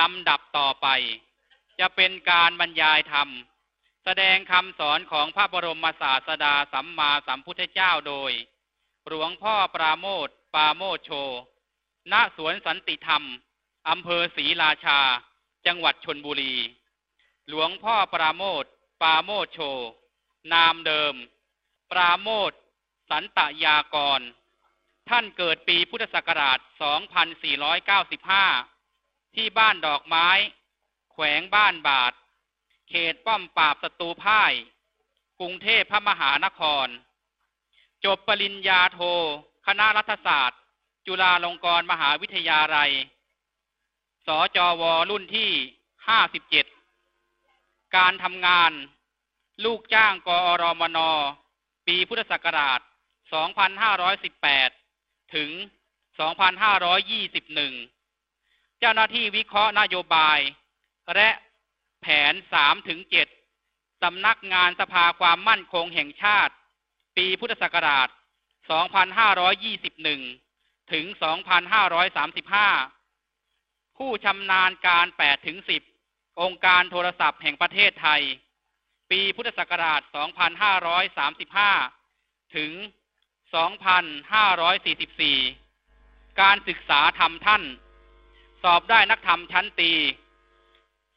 ลำดับต่อไป จะเป็นการบรรยายธรรม แสดงคำสอนของพระบรมศาสดาสัมมาสัมพุทธเจ้าโดย หลวงพ่อปราโมทปราโมทโช ณ สวนสันติธรรม อำเภอศรีราชา จังหวัดชนบุรี หลวงพ่อปราโมทปราโมทโช นามเดิม ปราโมทสันตยากร ท่านเกิดปีพุทธศักราช 2495 ที่บ้านดอกไม้ แขวงบ้านบาท เขตป้อมปราบศัตรูพ่าย กรุงเทพพระมหานคร จบปริญญาโท คณะรัฐศาสตร์ จุฬาลงกรณ์มหาวิทยาลัย สจว รุ่นที่57การทำงาน ลูกจ้างกอรมน ปีพุทธศักราช 2518 ถึง 2521 เจ้าหน้าที่วิเคราะห์นโยบาย และแผน3ถึง7สำนักงานสภาความมั่นคงแห่งชาติ ปีพุทธศักราช 2521 ถึง 2535 ผู้ชำนาญการ8ถึง10 องค์การโทรศัพท์แห่งประเทศไทย ปีพุทธศักราช 2535 ถึง 2544 การศึกษาธรรมท่าน สอบได้นักธรรมชั้นตี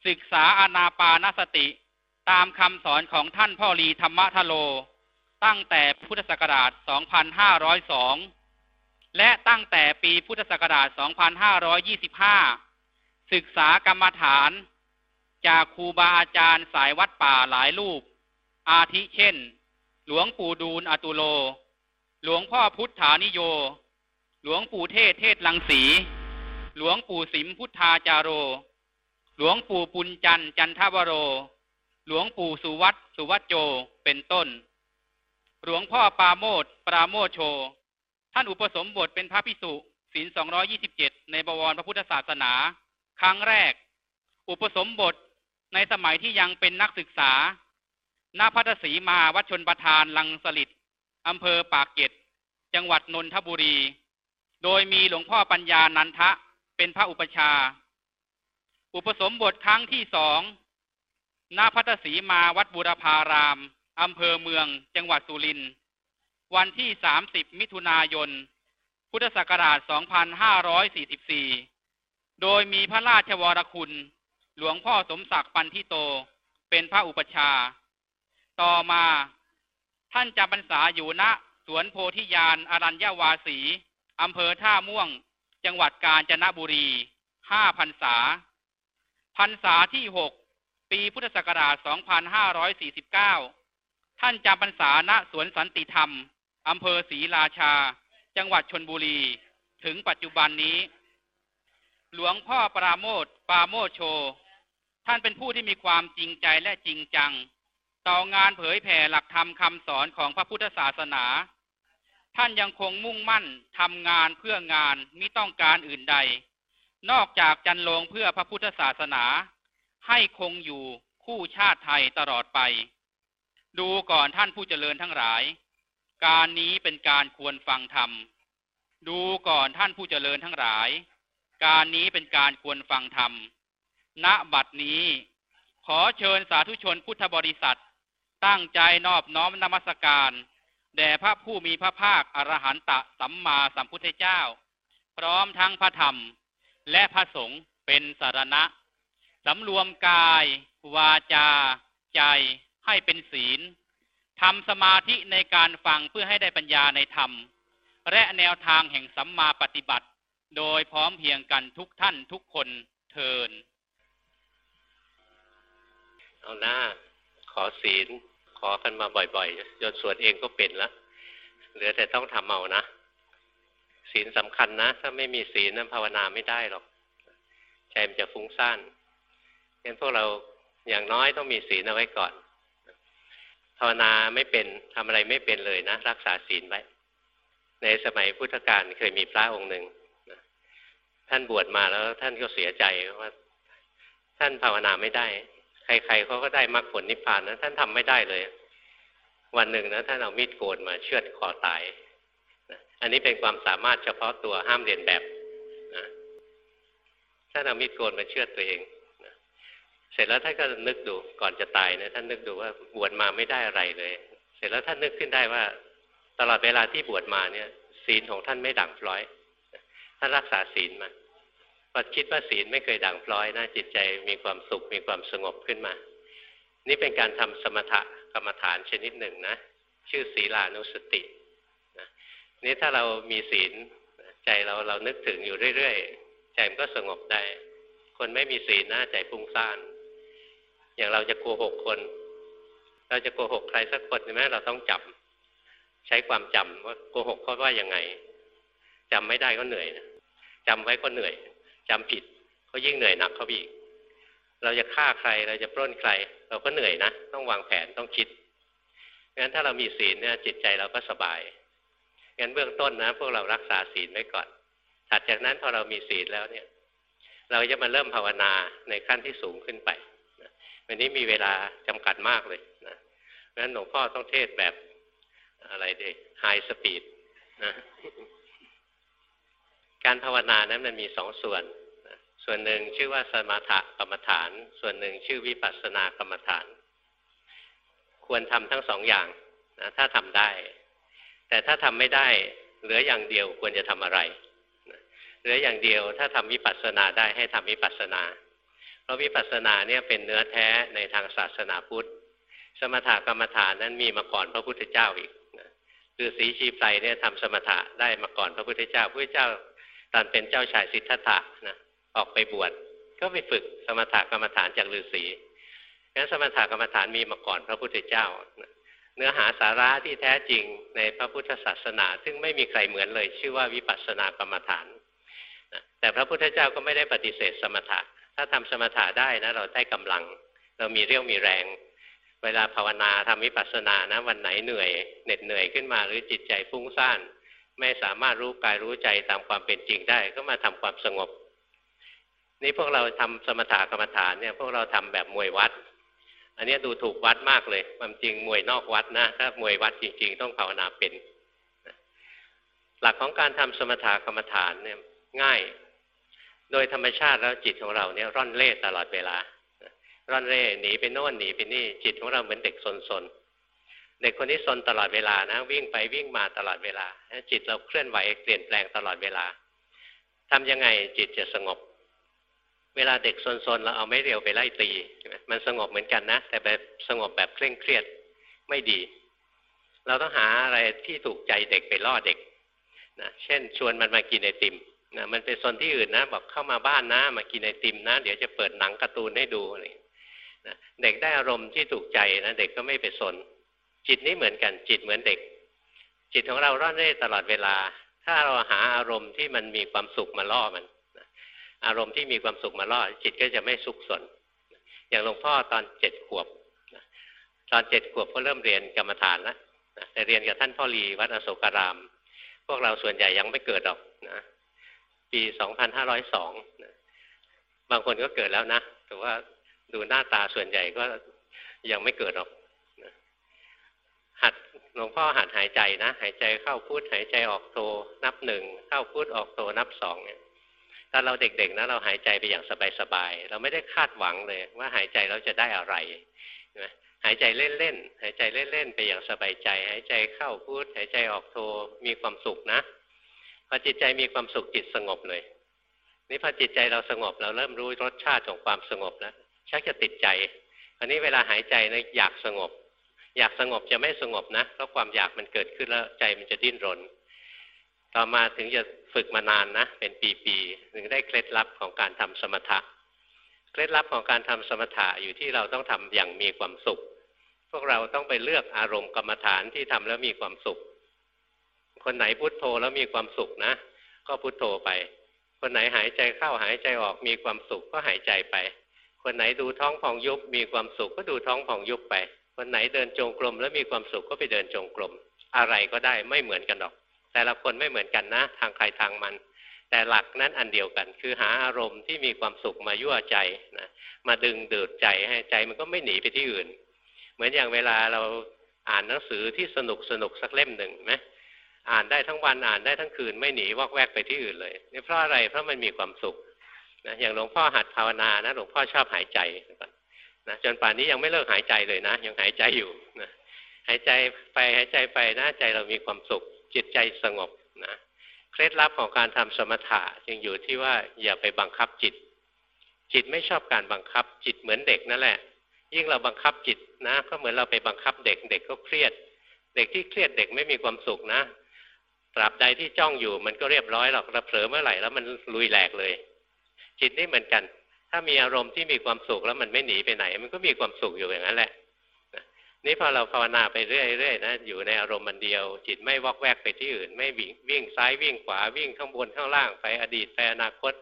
ศึกษาอานาปานสติ ตามคำสอนของท่านพ่อรีธรรมทโล ตั้งแต่พุทธศักราช 2502 และตั้งแต่ปีพุทธศักราช 2525 ศึกษากรรมฐาน จากครูบาอาจารย์สายวัดป่าหลายรูป อาทิเช่น หลวงปู่ดูลอตุโล หลวงพ่อพุทธานิโย หลวงปู่เทศเทศลังสี หลวงปู่สิมพุทธาจาโร หลวงปู่ปุญจันจันทวโร หลวงปู่สุวัตสุวัจโจเป็นต้น หลวงพ่อปาโมดปราโมโช ท่านอุปสมบทเป็นพระพิสุศีล227ในบวรพระพุทธศาสนา ครั้งแรก อุปสมบทในสมัยที่ยังเป็นนักศึกษา ณ พัทสีมาวัดชนประทานลังสลิดอำเภอปากเกร็ด จังหวัดนนทบุรี โดยมีหลวงพ่อปัญญานันทะ เป็นพระอุปชา อุปสมบทครั้งที่สองณพัทสีมาวัดบุรพารามอำเภอเมือง จังหวัดสุรินทร์วันที่ 30 มิถุนายน พุทธศักราช 2544 โดยมีพระราชวรคุณ หลวงพ่อสมศักดิ์ปันทิโต เป็นพระอุปชา ต่อมาท่านจำพรรษาอยู่ณ สวนโพธิยานอรัญญาวาสีอำเภอท่าม่วง จังหวัดกาญจนบุรีห้าพรรษาพรรษาที่หกปีพุทธศักราช 2549 ท่านจำพรรษาณสวนสันติธรรม อำเภอศรีราชา จังหวัดชนบุรี ถึงปัจจุบันนี้ หลวงพ่อปราโมทปราโมทโช ท่านเป็นผู้ที่มีความจริงใจและจริงจัง ต่องานเผยแผ่หลักธรรมคำสอนของพระพุทธศาสนา ท่านยังคงมุ่งมั่นทำงานเพื่องานมิต้องการอื่นใด นอกจากจันลงเพื่อพระพุทธศาสนา ให้คงอยู่คู่ชาติไทยตลอดไป ดูก่อนท่านผู้เจริญทั้งหลาย การนี้เป็นการควรฟังธรรม ดูก่อนท่านผู้เจริญทั้งหลาย การนี้เป็นการควรฟังธรรม ณ บัดนี้ ขอเชิญสาธุชนพุทธบริษัท ตั้งใจนอบน้อมนมัสการ แด่พระผู้มีพระภาคอรหันตสัมมาสัมพุทธเจ้า พร้อมทั้งพระธรรม และพระสงฆ์เป็นสารณะสำรวมกาย วาจา ใจให้เป็นศีลทำสมาธิในการฟังเพื่อให้ได้ปัญญาในธรรม และแนวทางแห่งสัมมาปฏิบัติ โดยพร้อมเพียงกันทุกท่านทุกคนเทิน เอาหน้า ขอศีล ขอกันมาบ่อยๆจนสวดเองก็เป็นแล้วเหลือแต่ต้องทำเอานะศีลสำคัญนะ ถ้าไม่มีศีลนั้นภาวนาไม่ได้หรอกใจมันจะฟุ้งซ่านงั้นพวกเราอย่างน้อยต้องมีศีลเอาไว้ก่อนภาวนาไม่เป็นทำอะไรไม่เป็นเลยนะ รักษาศีลไว้ ในสมัยพุทธกาลเคยมีพระองค์หนึ่งท่านบวชมาแล้วท่านก็เสียใจว่า ท่านภาวนาไม่ได้ ใครๆเขาก็ได้มรรคผลนิพพานนะท่านทำไม่ได้เลย วันหนึ่งนะท่านเอามีดโกนมาเชือดคอตายนะอันนี้เป็นความสามารถเฉพาะตัวห้ามเรียนแบบนะท่านานเอามีดโกนมาเชือดตัวเองนะเสร็จแล้วท่านก็นึกดูก่อนจะตายนะท่านนึกดูว่าบวชมาไม่ได้อะไรเลย เสร็จแล้วท่านนึกขึ้นได้ว่า ตลอดเวลาที่บวชมาเนี่ย ศีลของท่านไม่ด่างพร้อย ท่านรักษาศีลมา พอคิดว่าศีลไม่เคยด่างพร้อยนะจิตใจมีความสุขมีความสงบขึ้นมา นี่เป็นการทำสมถะกรรมฐานชนิดหนึ่งนะ ชื่อศีลานุสตินะนี่ถ้าเรามีศีลใจเราเรานึกถึงอยู่เรื่อยๆใจมันก็สงบได้ คนไม่มีศีลนะใจฟุ้งซ่าน อย่างเราจะโกหกคน เราจะโกหกใครสักคนใช่ไหมเราต้องจำใช้ความจำว่าโกหกเขาว่ายังไงจำไม่ได้ก็เหนื่อยนะจำไว้ก็เหนื่อย จำผิดก็ยิ่งเหนื่อยหนักเขาอีก เราจะฆ่าใครเราจะปล้นใคร เราก็เหนื่อยนะ ต้องวางแผนต้องคิดงั้นถ้าเรามีศีลเนี่ยจิตใจเราก็สบายงั้นเบื้องต้นนะ พวกเรารักษาศีลไว้ก่อน ถัดจากนั้นพอเรามีศีลแล้วเนี่ย เราจะมาเริ่มภาวนาในขั้นที่สูงขึ้นไปวันนี้มีเวลาจำกัดมากเลยนะงั้นหลวงพ่อต้องเทศแบบอะไรดีไฮสปีดนะการภาวนานั้นมันมีสองส่วน ส่วนหนึ่งชื่อว่าสมถกรรมฐาน ส่วนหนึ่งชื่อวิปัสสนากรรมฐาน ควรทำทั้งสองอย่างนะถ้าทำได้ แต่ถ้าทำไม่ได้เหลืออย่างเดียวควรจะทำอะไรเหลืออย่างเดียวถ้าทำวิปัสสนาได้ให้ทำวิปัสสนา เพราะวิปัสสนาเนี่ยเป็นเนื้อแท้ในทางศาสนาพุทธ สมถกรรมฐานนั้นมีมาก่อนพระพุทธเจ้าอีกคือสีชีไพรเนี่ยทำสมถะได้มาก่อนพระพุทธเจ้าพระพุทธเจ้าตอนเป็นเจ้าชายสิทธัตถะนะ ออกไปบวชก็ไปฝึกสมถกรรมฐานจากฤาษีงั้นสมถกรรมฐานมีมาก่อนพระพุทธเจ้า เนื้อหาสาระที่แท้จริงในพระพุทธศาสนา ซึ่งไม่มีใครเหมือนเลย ชื่อว่าวิปัสสนากรรมฐานแต่พระพุทธเจ้าก็ไม่ได้ปฏิเสธสมถะ ถ้าทำสมถะได้นะเราได้กำลัง เรามีเรี่ยวมีแรง เวลาภาวนาทำวิปัสสนานะวันไหนเหนื่อยเหน็ดเหนื่อยขึ้นมาหรือจิตใจฟุ้งซ่านไม่สามารถรู้กายรู้ใจตามความเป็นจริงได้ ก็มาทำความสงบ นี่พวกเราทำสมถะกรรมฐานเนี่ยพวกเราทำแบบมวยวัด อันนี้ดูถูกวัดมากเลย ความจริงมวยนอกวัดนะถ้ามวยวัดจริง ๆ ต้องภาวนาเป็น หลักของการทำสมถะกรรมฐานเนี่ยง่าย โดยธรรมชาติแล้วจิตของเราเนี่ยร่อนเร่ตลอดเวลา ร่อนเร่หนีไปโน่นหนีไปนี่จิตของเราเหมือนเด็กสนเด็กคนนี้ซนตลอดเวลานะ วิ่งไปวิ่งมาตลอดเวลาจิตเราเคลื่อนไหวเปลี่ยนแปลงตลอดเวลาทำยังไงจิตจะสงบ เวลาเด็กซนๆเราเอาไม่เรียวไปไล่ตีมันสงบเหมือนกันนะ แต่แบบสงบแบบเคร่งเครียดไม่ดี เราต้องหาอะไรที่ถูกใจเด็กไปล่อเด็กนะเช่น ชวนมันมากินไอติมนะมันไปซนที่อื่นนะบอกเข้ามาบ้านนะ มากินไอติมนะ เดี๋ยวจะเปิดหนังการ์ตูนให้ดูนะเด็กได้อารมณ์ที่ถูกใจนะเด็กก็ไม่ไปสน จิตนี้เหมือนกันจิตเหมือนเด็ก จิตของเราร่อนเร่ตลอดเวลา ถ้าเราหาอารมณ์ที่มันมีความสุขมาล่อมัน อารมณ์ที่มีความสุขมาล่อจิตก็จะไม่สุขสน อย่างหลวงพ่อตอนเจ็ดขวบตอนเจ็ดขวบก็เริ่มเรียนกรรมฐานแล้วแต่เรียนกับท่านพ่อรีวัดอโศการาม พวกเราส่วนใหญ่ยังไม่เกิดหรอกนะปีสองพันห้าร้อยสองบางคนก็เกิดแล้วนะแต่ว่าดูหน้าตาส่วนใหญ่ก็ยังไม่เกิดหรอกหัดหลวงพ่อหัดหายใจนะ หายใจเข้าพุทหายใจออกโทนับหนึ่งเข้าพุทออกโทนับสองเนี่ย ตอนเราเด็กๆนะเราหายใจไปอย่างสบายๆเราไม่ได้คาดหวังเลย ว่าหายใจเราจะได้อะไรหายใจเล่นๆหายใจเล่นๆไปอย่างสบายใจ หายใจเข้าพุทหายใจออกโทมีความสุขนะพอจิตใจมีความสุขจิตสงบเลยนี่พอจิตใจเราสงบเราเริ่มรู้รสชาติของความสงบแล้วชักจะติดใจอันนี้เวลาหายใจนะอยากสงบ อยากสงบจะไม่สงบนะเพราะความอยากมันเกิดขึ้นแล้วใจมันจะดิ้นรน ต่อมาถึงจะฝึกมานานนะ เป็นปีๆถึงได้เคล็ดลับของการทำสมถะ เคล็ดลับของการทำสมถะอยู่ที่เราต้องทำอย่างมีความสุข พวกเราต้องไปเลือกอารมณ์กรรมฐานที่ทำแล้วมีความสุข คนไหนพุโทโธแล้วมีความสุขนะ ก็พุโทโธไป คนไหนหายใจเข้าหายใจออกมีความสุขก็หายใจไป คนไหนดูท้องพองยุบมีความสุขก็ดูท้องพองยุบไป คนไหนเดินจงกรมแล้วมีความสุขก็ไปเดินจงกรมอะไรก็ได้ไม่เหมือนกันหรอก แต่ละคนไม่เหมือนกันนะ ทางใครทางมัน แต่หลักนั้นอันเดียวกัน คือหาอารมณ์ที่มีความสุขมายั่วใจนะมาดึงดูดใจให้ใจมันก็ไม่หนีไปที่อื่น เหมือนอย่างเวลาเราอ่านหนังสือที่สนุกสนุกสักเล่มหนึ่งไหมอ่านได้ทั้งวันอ่านได้ทั้งคืนไม่หนีวอกแวกไปที่อื่นเลยนี่เพราะอะไรเพราะมันมีความสุขนะอย่างหลวงพ่อหัดภาวนานะหลวงพ่อชอบหายใจนะจนป่านนี้ยังไม่เลิกหายใจเลยนะ ยังหายใจอยู่นะหายใจไปหายใจไปนะใจเรามีความสุข จิตใจสงบนะเคล็ดลับของการทำสมถะจึงอยู่ที่ว่าอย่าไปบังคับจิต จิตไม่ชอบการบังคับ จิตเหมือนเด็กนั่นแหละ ยิ่งเราบังคับจิตนะ ก็เหมือนเราไปบังคับเด็กเด็กก็เครียด เด็กที่เครียดเด็กไม่มีความสุขนะตราบใดที่จ้องอยู่มันก็เรียบร้อยหรอกเราเผลอเมื่อไหร่แล้วมันลุยแหลกเลย จิตนี่เหมือนกัน ถ้ามีอารมณ์ที่มีความสุขแล้วมันไม่หนีไปไหน มันก็มีความสุขอยู่อย่างนั้นแหละ นี่พอเราภาวนาไปเรื่อยๆนะอยู่ในอารมณ์มันเดียว จิตไม่วอกแวกไปที่อื่น ไม่วิ่งวิ่งซ้ายวิ่งขวาวิ่งข้างบนข้างล่างไปอดีตไปอนาคต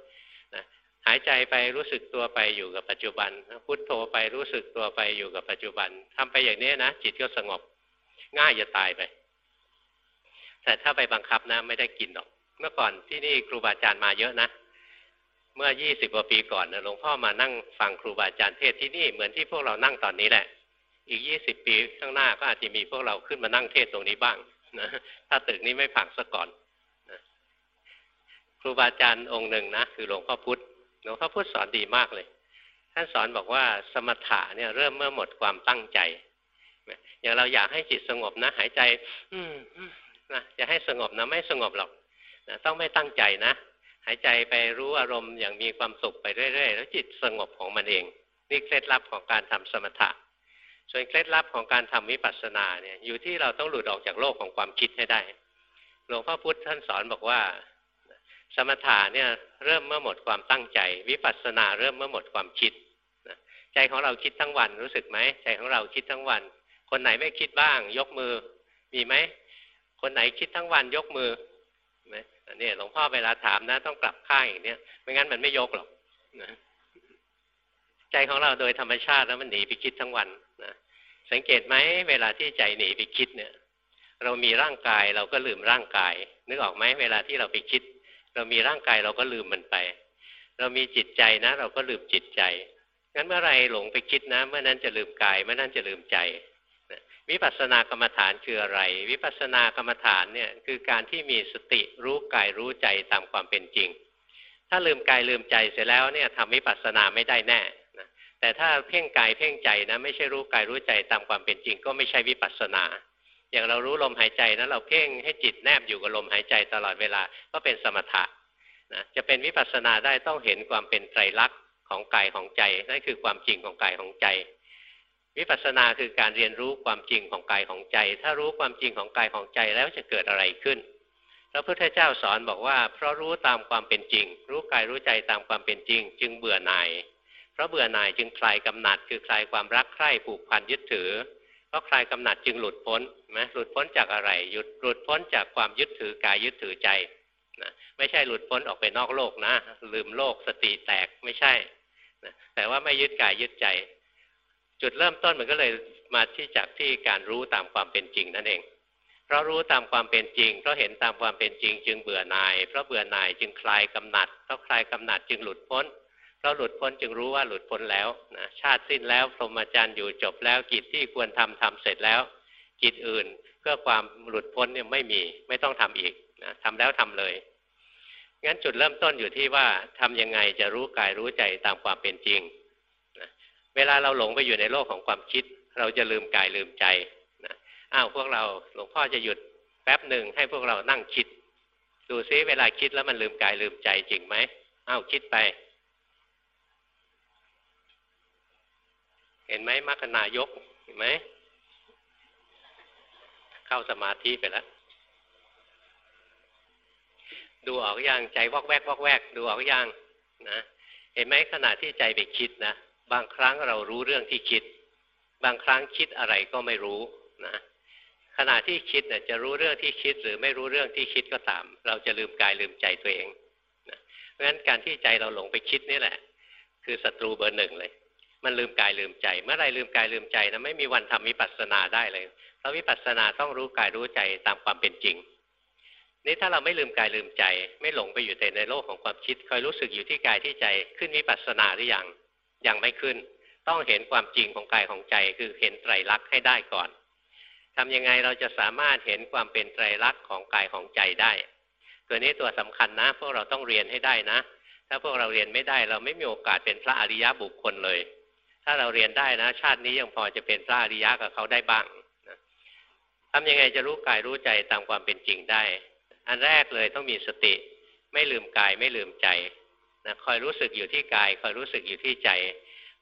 นะหายใจไปรู้สึกตัวไปอยู่กับปัจจุบันพุทโธไปรู้สึกตัวไปอยู่กับปัจจุบันทำไปอย่างนี้นะจิตก็สงบ ง่ายจะตายไป แต่ถ้าไปบังคับนะไม่ได้กินหรอก เมื่อก่อนที่นี่ครูบาอาจารย์มาเยอะนะเมื่อยี่สิบกว่าปีก่อนนะหลวงพ่อมานั่งฟังครูบาอาจารย์เทศที่นี่เหมือนที่พวกเรานั่งตอนนี้แหละ อีกยี่สิบปีข้างหน้าก็อาจจะมีพวกเราขึ้นมานั่งเทศตรงนี้บ้างนะถ้าตึกนี้ไม่ผังซะก่อนนะครูบาอาจารย์องค์หนึ่งนะคือหลวงพ่อพุธหลวงพ่อพุธสอนดีมากเลย ท่านสอนบอกว่าสมถะเนี่ยเริ่มเมื่อหมดความตั้งใจอย่างเราอยากให้จิตสงบนะ หายใจ อืมนะจะให้สงบนะไม่สงบหรอกนะต้องไม่ตั้งใจนะหายใจไปรู้อารมณ์อย่างมีความสุขไปเรื่อยๆ แล้วจิตสงบของมันเอง นี่เคล็ดลับของการทำสมถะ ส่วนเคล็ดลับของการทำวิปัสสนาเนี่ยอยู่ที่เราต้องหลุดออกจากโลกของความคิดให้ได้ หลวงพ่อพุธท่านสอนบอกว่า สมถะเนี่ยเริ่มเมื่อหมดความตั้งใจ วิปัสสนาเริ่มเมื่อหมดความคิดใจของเราคิดทั้งวันรู้สึกไหมใจของเราคิดทั้งวัน คนไหนไม่คิดบ้าง ยกมือมีไหมคนไหนคิดทั้งวันยกมือไหมอันี่หลวงพ่อเวลาถามนะ ต้องกลับข้างอย่างเนี้ยไม่งั้นมันไม่ยกหรอกนะ ใจของเราโดยธรรมชาติแล้วมันหนีไปคิดทั้งวันนะสังเกตไหมเวลาที่ใจหนีไปคิดเนี่ย เรามีร่างกายเราก็ลืมร่างกาย นึกออกไหมเวลาที่เราไปคิด เรามีร่างกายเราก็ลืมมันไป เรามีจิตใจนะ เราก็ลืมจิตใจงั้นเมื่อไรหลงไปคิดนะเมื่อนั้นจะลืมกายเมื่อนั้นจะลืมใจวิปัสสนากรรมฐานคืออะไร วิปัสสนากรรมฐานเนี่ยคือการที่มีสติรู้กายรู้ใจตามความเป็นจริง ถ้าลืมกายลืมใจเสร็จแล้วเนี่ยทำวิปัสสนาไม่ได้แน่ แต่ถ้าเพ่งกายเพ่งใจนะไม่ใช่รู้กายรู้ใจตามความเป็นจริง ก็ไม่ใช่วิปัสสนา อย่างเรารู้ลมหายใจนะเราเพ่งให้จิตแนบอยู่กับลมหายใจตลอดเวลาก็เป็นสมถะนะจะเป็นวิปัสสนาได้ต้องเห็นความเป็นไตรลักษณ์ของกายของใจนั่นคือความจริงของกายของใจ วิปัสสนาคือการเรียนรู้ความจริงของกายของใจ ถ้ารู้ความจริงของกายของใจแล้วจะเกิดอะไรขึ้นพระพุทธเจ้าสอนบอกว่า เพราะรู้ตามความเป็นจริง รู้กายรู้ใจตามความเป็นจริง จึงเบื่อหน่าย เพราะเบื่อหน่ายจึงคลายกำหนัด คือคลายความรักใคร่ผูกพันยึดถือเพราะคลายกำหนัดจึงหลุดพ้นไหมหลุดพ้นจากอะไรหยุดหลุดพ้นจากความยึดถือกายยึดถือใจนะไม่ใช่หลุดพ้นออกไปนอกโลกนะ ลืมโลกสติแตกไม่ใช่นะแต่ว่าไม่ยึดกายยึดใจ จุดเริ่มต้นมันก็เลยมาที่จากที่การรู้ตามความเป็นจริงนั่นเอง เพราะรู้ตามความเป็นจริง เพราะเห็นตามความเป็นจริงจึงเบื่อหน่าย เพราะเบื่อหน่ายจึงคลายกำหนัดเพราะคลายกำหนัดจึงหลุดพ้น เราหลุดพ้นจึงรู้ว่าหลุดพ้นแล้วนะชาติสิ้นแล้วพรหมจรรย์อยู่จบแล้วกิจที่ควรทำทำเสร็จแล้ว กิจอื่นเพื่อความหลุดพ้นเนี่ยไม่มีไม่ต้องทำอีกนะทำแล้วทำเลยงั้นจุดเริ่มต้นอยู่ที่ว่าทำยังไงจะรู้กายรู้ใจตามความเป็นจริงเวลาเราหลงไปอยู่ในโลกของความคิด เราจะลืมกายลืมใจนะอ้าวพวกเราหลวงพ่อจะหยุดแป๊บหนึ่งให้พวกเรานั่งคิด ดูซิเวลาคิดแล้วมันลืมกายลืมใจจริงไหมอ้าวคิดไป เห็นไหมมรรคนายกเห็นไหมเข้าสมาธิไปแล้วดูออกอย่างใจวอกแวกวอกแวก ดูออกอย่างนะเห็นไหมขณะที่ใจไปคิดนะบางครั้งเรารู้เรื่องที่คิด บางครั้งคิดอะไรก็ไม่รู้นะขณะที่คิดเนี่ยจะรู้เรื่องที่คิด หรือไม่รู้เรื่องที่คิดก็ตาม เราจะลืมกายลืมใจตัวเองนะเพราะฉะนั้นการที่ใจเราหลงไปคิดนี่แหละ คือศัตรูเบอร์หนึ่งเลย มันลืมกายลืมใจ เมื่อไรลืมกายลืมใจนะไม่มีวันทำวิปัสสนาได้เลยเพราะวิปัสสนาต้องรู้กายรู้ใจตามความเป็นจริง นี่ถ้าเราไม่ลืมกายลืมใจ ไม่หลงไปอยู่แต่ในโลกของความคิดคอยรู้สึกอยู่ที่กายที่ใจขึ้นวิปัสสนาหรือยังยังไม่ขึ้น ต้องเห็นความจริงของกายของใจคือเห็นไตรลักษณ์ให้ได้ก่อนทำยังไงเราจะสามารถเห็นความเป็นไตรลักษณ์ของกายของใจได้ ตัวนี้ตัวสำคัญนะ พวกเราต้องเรียนให้ได้นะ ถ้าพวกเราเรียนไม่ได้ เราไม่มีโอกาสเป็นพระอริยะบุคคลเลย ถ้าเราเรียนได้นะ ชาตินี้ยังพอจะเป็นพระอริยะกับเขาได้บ้างนะทำยังไงจะรู้กายรู้ใจตามความเป็นจริงได้ อันแรกเลยต้องมีสติ ไม่ลืมกายไม่ลืมใจนะคอยรู้สึกอยู่ที่กาย คอยรู้สึกอยู่ที่ใจ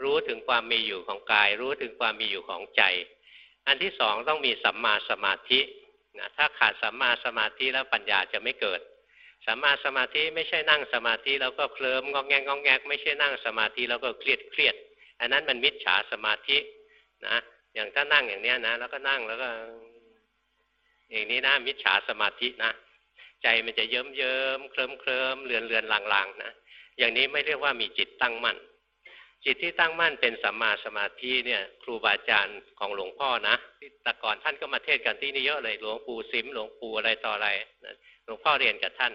รู้ถึงความมีอยู่ของกาย รู้ถึงความมีอยู่ของใจ อันที่สองต้องมีสัมมาสมาธินะถ้าขาดสัมมาสมาธิแล้วปัญญาจะไม่เกิดสัมมาสมาธิไม่ใช่นั่งสมาธิแล้วก็เคลิ้มงองแงงงองแงกไม่ใช่นั่งสมาธิแล้วก็เครียดเครียด อันนั้นมันมิจฉาสมาธินะอย่างถ้านั่งอย่างเนี้ยนะแล้วก็นั่งแล้วก็ อย่างนี้นะมิจฉาสมาธินะใจมันจะเยิ้มเยิ้มเคลิ้มเคลิ้มเลือนเลือนลางลางนะอย่างนี้ไม่เรียกว่ามีจิตตั้งมั่น จิตที่ตั้งมั่นเป็นสัมมาสมาธิเนี่ย ครูบาอาจารย์ของหลวงพ่อนะที่แต่ก่อนท่านก็มาเทศกันที่นี่เยอะเลยหลวงปู่สิมหลวงปู่อะไรต่ออะไรหลวงพ่อเรียนกับท่าน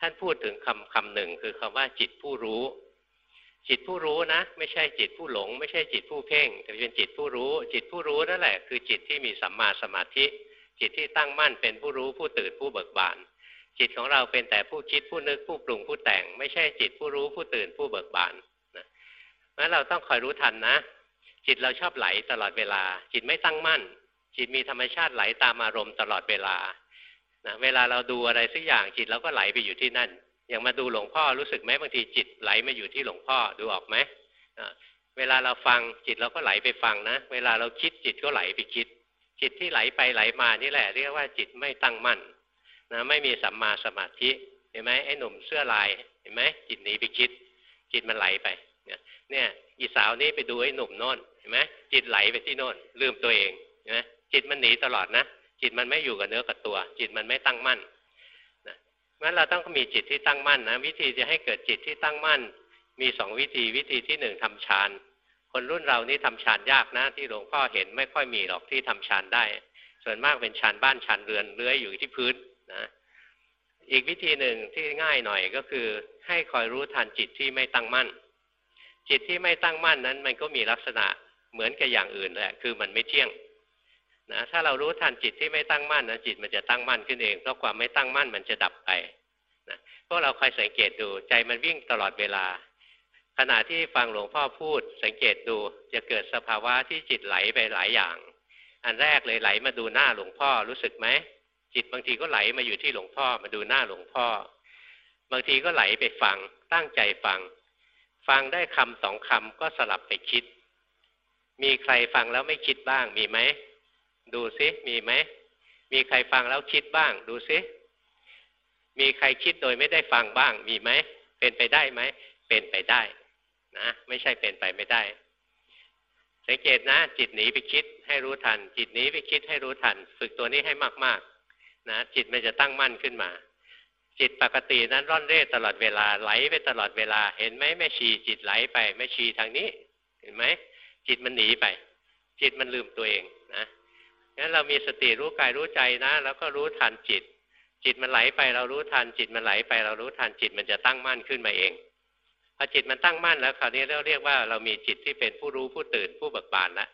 ท่านพูดถึงคำคำหนึ่งคือคำว่าจิตผู้รู้ จิตผู้รู้นะ ไม่ใช่จิตผู้หลง ไม่ใช่จิตผู้เพ่ง แต่เป็นจิตผู้รู้ จิตผู้รู้นั่นแหละ คือจิตที่มีสัมมาสมาธิ จิตที่ตั้งมั่นเป็นผู้รู้ผู้ตื่นผู้เบิกบาน จิตของเราเป็นแต่ผู้คิดผู้นึกผู้ปรุงผู้แต่ง ไม่ใช่จิตผู้รู้ผู้ตื่นผู้เบิกบานนะงั้นเราต้องคอยรู้ทันนะ จิตเราชอบไหลตลอดเวลา จิตไม่ตั้งมั่น จิตมีธรรมชาติไหลตามอารมณ์ตลอดเวลานะเวลาเราดูอะไรสักอย่างจิตเราก็ไหลไปอยู่ที่นั่น อย่างมาดูหลวงพ่อรู้สึกไหมบางทีจิตไหลมาอยู่ที่หลวงพ่อดูออกไหมเวลาเราฟังจิตเราก็ไหลไปฟังนะ เวลาเราคิดจิตก็ไหลไปคิด จิตที่ไหลไปไหลมานี่แหละ เรียกว่าจิตไม่ตั้งมั่นนะไม่มีสัมมาสมาธิเห็นไหมไอ้หนุ่มเสื้อลายเห็นไหมจิตหนีไปคิด จิตมันไหลไปเนี่ยอีสาวนี้ไปดูไอ้หนุ่มโน่นเห็นไหมจิตไหลไปที่โน่นลืมตัวเองเห็นไหมจิตมันหนีตลอดนะจิตมันไม่อยู่กับเนื้อกับตัว จิตมันไม่ตั้งมั่น งั้นเราต้องมีจิตที่ตั้งมั่นนะวิธีจะให้เกิดจิตที่ตั้งมั่น มีสองวิธีวิธีที่หนึ่งทำฌานคนรุ่นเรานี่ทำฌานยากนะ ที่หลวงพ่อเห็นไม่ค่อยมีหรอกที่ทำฌานได้ ส่วนมากเป็นฌานบ้านฌานเรือนเลื้อยอยู่ที่พื้นนะอีกวิธีหนึ่งที่ง่ายหน่อยก็คือ ให้คอยรู้ทันจิตที่ไม่ตั้งมั่น จิตที่ไม่ตั้งมั่นนั้น มันก็มีลักษณะเหมือนกับอย่างอื่นแหละคือมันไม่เที่ยง นะถ้าเรารู้ทันจิตที่ไม่ตั้งมั่นนะจิตมันจะตั้งมั่นขึ้นเองเพราะความไม่ตั้งมั่นมันจะดับไปนะพวกเราคอยสังเกตดูใจมันวิ่งตลอดเวลา ขณะที่ฟังหลวงพ่อพูด สังเกตดูจะเกิดสภาวะที่จิตไหลไปหลายอย่าง อันแรกเลยไหลมาดูหน้าหลวงพ่อรู้สึกไหมจิตบางทีก็ไหลมาอยู่ที่หลวงพ่อมาดูหน้าหลวงพ่อ บางทีก็ไหลไปฟังตั้งใจฟัง ฟังได้คำสองคำก็สลับไปคิด มีใครฟังแล้วไม่คิดบ้างมีไหม ดูซิมีไหมมีใครฟังแล้วคิดบ้าง ดูซิมีใครคิดโดยไม่ได้ฟังบ้าง มีไหมเป็นไปได้ไหมเป็นไปได้ นะ ไม่ใช่เป็นไปไม่ได้ สังเกตนะ จิตหนีไปคิดให้รู้ทัน จิตหนีไปคิดให้รู้ทัน ฝึกตัวนี้ให้มาก ๆ นะจิตมันจะตั้งมั่นขึ้นมา จิตปกตินั้นร่อนเร่ตลอดเวลาไหลไปตลอดเวลา เห็นไหมแม่ชีจิตไหลไปแม่ชีทางนี้ เห็นไหมจิตมันหนีไป จิตมันลืมตัวเองนะ งั้นเรามีสติรู้กายรู้ใจนะ แล้วก็รู้ทันจิต จิตมันไหลไปเรารู้ทัน จิตมันไหลไป เรารู้ทันจิตมันจะตั้งมั่นขึ้นมาเองพอจิตมันตั้งมั่นแล้วคราวนี้เราเรียกว่าเรามีจิตที่เป็นผู้รู้ผู้ตื่นผู้เบิกบานแล้ว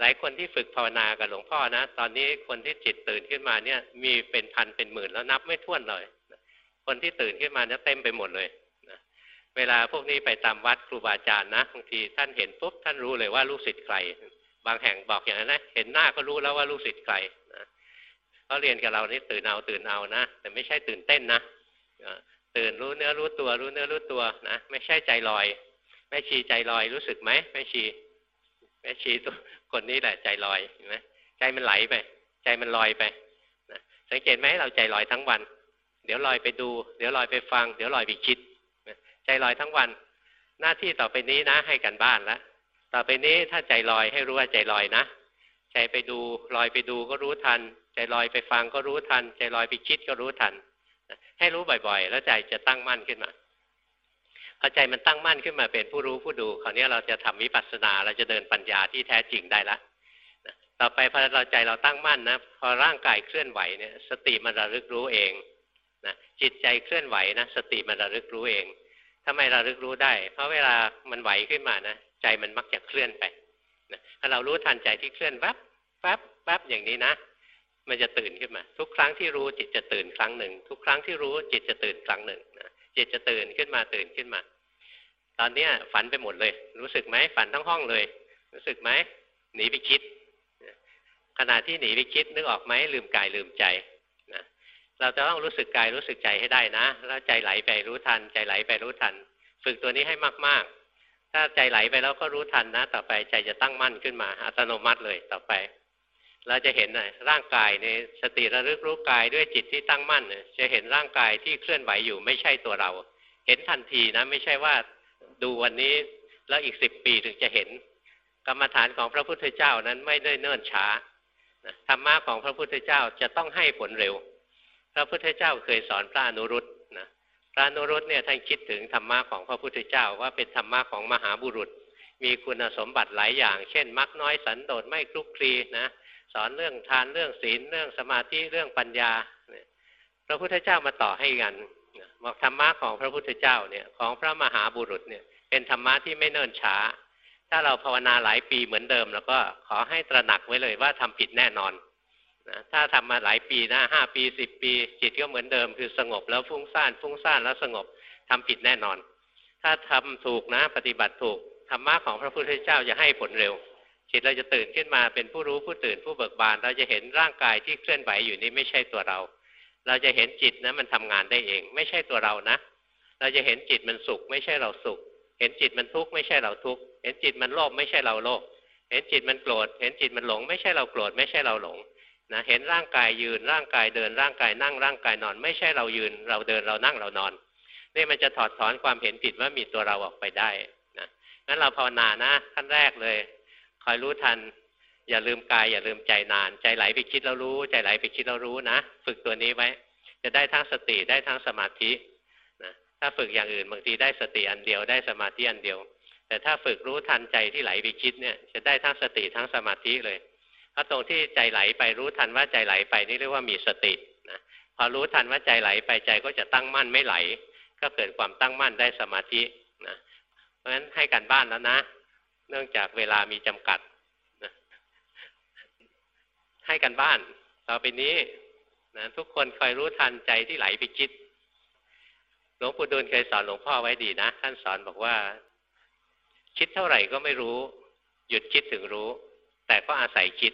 หลายคนที่ฝึกภาวนากับหลวงพ่อนะ ตอนนี้คนที่จิตตื่นขึ้นมาเนี่ย มีเป็นพันเป็นหมื่นแล้วนับไม่ถ้วนเลย คนที่ตื่นขึ้นมาเนี่ยเต็มไปหมดเลยนะเวลาพวกนี้ไปตามวัดครูบาอาจารย์นะบางทีท่านเห็นปุ๊บท่านรู้เลยว่าลูกศิษย์ใคร บางแห่งบอกอย่างนั้นนะเห็นหน้าก็รู้แล้วว่าลูกศิษย์ใครนะเขาเรียนกับเรานี่ตื่นเอาตื่นเอานะแต่ไม่ใช่ตื่นเต้นนะตื่นรู้เนื้อรู้ตัว รู้เนื้อรู้ตัวนะไม่ใช่ใจลอยแม่ชีใจลอยรู้สึกไหมแม่ชีแม่ชีตัวคนนี้แหละใจลอยเห็นไหมใจมันไหลไป ใจมันลอยไปนะสังเกตไหมเราใจลอยทั้งวัน เดี๋ยวลอยไปดู เดี๋ยวลอยไปฟัง เดี๋ยวลอยไปคิดใจลอยทั้งวัน หน้าที่ต่อไปนี้นะ ให้กันบ้านแล้ว ต่อไปนี้ถ้าใจลอยให้รู้ว่าใจลอยนะ ใจไปดูลอยไปดูก็รู้ทัน ใจลอยไปฟังก็รู้ทัน ใจลอยไปคิดก็รู้ทัน ให้รู้บ่อยๆ แล้วใจจะตั้งมั่นขึ้นมาพอใจมันตั้งมั่นขึ้นมาเป็นผู้รู้ผู้ดูคราวนี้เราจะทำวิปัสสนาเราจะเดินปัญญาที่แท้จริงได้ละต่อไปพอเราใจเราตั้งมั่นนะพอร่างกายเคลื่อนไหวเนี่ย สติมันระลึกรู้เองนะจิตใจเคลื่อนไหวนะสติมันระลึกรู้เองทำไมระลึกรู้ได้ เพราะเวลามันไหวขึ้นมานะ ใจมันมักจะเคลื่อนไปนะถ้าเรารู้ทันใจที่เคลื่อนแวบแวบแวบอย่างนี้นะ มันจะตื่นขึ้นมา ทุกครั้งที่รู้จิตจะตื่นครั้งหนึ่ง ทุกครั้งที่รู้จิตจะตื่นครั้งหนึ่งนะจิตจะตื่นขึ้นมาตื่นขึ้นมา ตอนเนี้ยฝันไปหมดเลย รู้สึกไหมฝันทั้งห้องเลย รู้สึกไหมหนีไปคิดขณะที่หนีไปคิดนึกออกไหมลืมกายลืมใจนะเราจะต้องรู้สึกกายรู้สึกใจให้ได้นะ แล้วใจไหลไปรู้ทัน ใจไหลไปรู้ทัน ฝึกตัวนี้ให้มากๆ ถ้าใจไหลไปแล้วก็รู้ทันนะ ต่อไปใจจะตั้งมั่นขึ้นมา อัตโนมัติเลยต่อไป เราจะเห็นนะร่างกายในสติระลึกรู้กายด้วยจิตที่ตั้งมั่นจะเห็นร่างกายที่เคลื่อนไหวอยู่ไม่ใช่ตัวเรา เห็นทันทีนะ ไม่ใช่ว่าดูวันนี้แล้วอีกสิบปีถึงจะเห็น กรรมฐานของพระพุทธเจ้านั้นไม่ได้เนิ่นช้าธรรมะของพระพุทธเจ้าจะต้องให้ผลเร็ว พระพุทธเจ้าเคยสอนพระอนุรุต พระนุรุตเนี่ยท่านคิดถึงธรรมะของพระพุทธเจ้าว่าเป็นธรรมะของมหาบุรุษ มีคุณสมบัติหลายอย่าง เช่น มักน้อยสันโดษไม่คลุกคลีนะสอนเรื่องทานเรื่องศีลเรื่องสมาธิเรื่องปัญญาพระพุทธเจ้ามาต่อให้กันบอกธรรมะของพระพุทธเจ้าเนี่ยของพระมหาบุรุษเนี่ยเป็นธรรมะที่ไม่เนิ่นช้า ถ้าเราภาวนาหลายปีเหมือนเดิม แล้วก็ขอให้ตระหนักไว้เลยว่าทำผิดแน่นอน นะถ้าทำมาหลายปีนะห้าปีสิบปี จิตก็เหมือนเดิม คือสงบแล้วฟุ้งซ่านฟุ้งซ่านแล้วสงบทำผิดแน่นอน ถ้าทำถูกนะ ปฏิบัติถูกธรรมะของพระพุทธเจ้าจะให้ผลเร็ว จิตเราจะตื่นขึ้นมาเป็นผู้รู้ผู้ตื่นผู้เบิกบาน เราจะเห็นร่างกายที่เคลื่อนไหวอยู่นี้ไม่ใช่ตัวเรา เราจะเห็นจิตนะมันทำงานได้เอง ไม่ใช่ตัวเรานะ เราจะเห็นจิตมันสุข ไม่ใช่เราสุข เห็นจิตมันทุกข์ไม่ใช่เราทุกข์เห็นจิตมันโลภไม่ใช่เราโลภเห็นจิตมันโกรธเห็นจิตมันหลง ไม่ใช่เราโกรธไม่ใช่เราหลง นะเห็นร่างกายยืนร่างกายเดินร่างกายนั่งร่างกายนอน ไม่ใช่เรายืน เราเดินเรานั่งเรานอนนี่มันจะถอดถอนความเห็นผิดว่ามีตัวเราออกไปได้นะงั้นเราภาวนานะขั้นแรกเลย คอยรู้ทัน อย่าลืมกายอย่าลืมใจนาน ใจไหลไปคิดแล้วรู้ ใจไหลไปคิดแล้วรู้นะฝึกตัวนี้ไว้ จะได้ทั้งสติได้ทั้งสมาธินะถ้าฝึกอย่างอื่นบางทีได้สติอันเดียวได้สมาธิอันเดียว แต่ถ้าฝึกรู้ทันใจที่ไหลไปคิดเนี่ย จะได้ทั้งสติทั้งสมาธิเลย ถ้าตรงที่ใจไหลไปรู้ทันว่าใจไหลไปนี่เรียกว่ามีสตินะพอรู้ทันว่าใจไหลไปใจก็จะตั้งมั่นไม่ไหล ก็เกิดความตั้งมั่นได้สมาธินะเพราะฉะนั้นให้การบ้านแล้วนะ เนื่องจากเวลามีจำกัดนะให้กันบ้านต่อไปนี้นะทุกคนคอยรู้ทันใจที่ไหลไปคิดหลวงปู่ดูลเคยสอนหลวงพ่อไว้ดีนะท่านสอนบอกว่า คิดเท่าไหร่ก็ไม่รู้ หยุดคิดถึงรู้ แต่ก็อาศัยคิด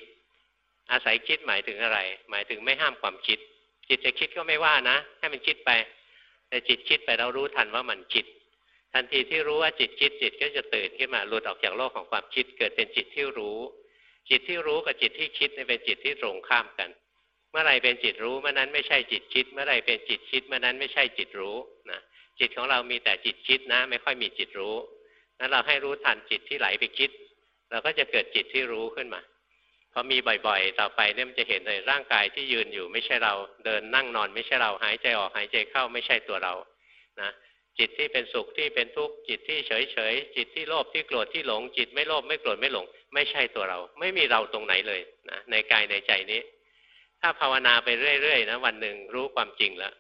อาศัยคิดหมายถึงอะไร หมายถึงไม่ห้ามความคิด จิตจะคิดก็ไม่ว่านะ ให้มันคิดไป แต่จิตคิดไปเรารู้ทันว่ามันคิด ทันทีที่รู้ว่าจิตคิดจิตก็จะตื่นขึ้นมาหลุดออกจากโลกของความคิด เกิดเป็นจิตที่รู้ จิตที่รู้กับจิตที่คิดเป็นจิตที่ตรงข้ามกัน เมื่อไรเป็นจิตรู้เมื่อนั้นไม่ใช่จิตคิด เมื่อไรเป็นจิตคิดเมื่อนั้นไม่ใช่จิตรู้นะจิตของเรามีแต่จิตคิดนะ ไม่ค่อยมีจิตรู้นั้นเราให้รู้ทันจิตที่ไหลไปคิด เราก็จะเกิดจิตที่รู้ขึ้นมาพอมีบ่อยๆ ต่อไปเนี่ยมันจะเห็นเลยร่างกายที่ยืนอยู่ไม่ใช่เรา เดินนั่งนอนไม่ใช่เราหายใจออกหายใจเข้าไม่ใช่ตัวเรานะจิตที่เป็นสุขที่เป็นทุกข์จิตที่เฉยๆจิตที่โลภที่โกรธที่หลง จิตไม่โลภไม่โกรธไม่หลง ไม่ใช่ตัวเรา ไม่มีเราตรงไหนเลยนะในกายในใจนี้ ถ้าภาวนาไปเรื่อยๆนะวันหนึ่งรู้ความจริงแล้ว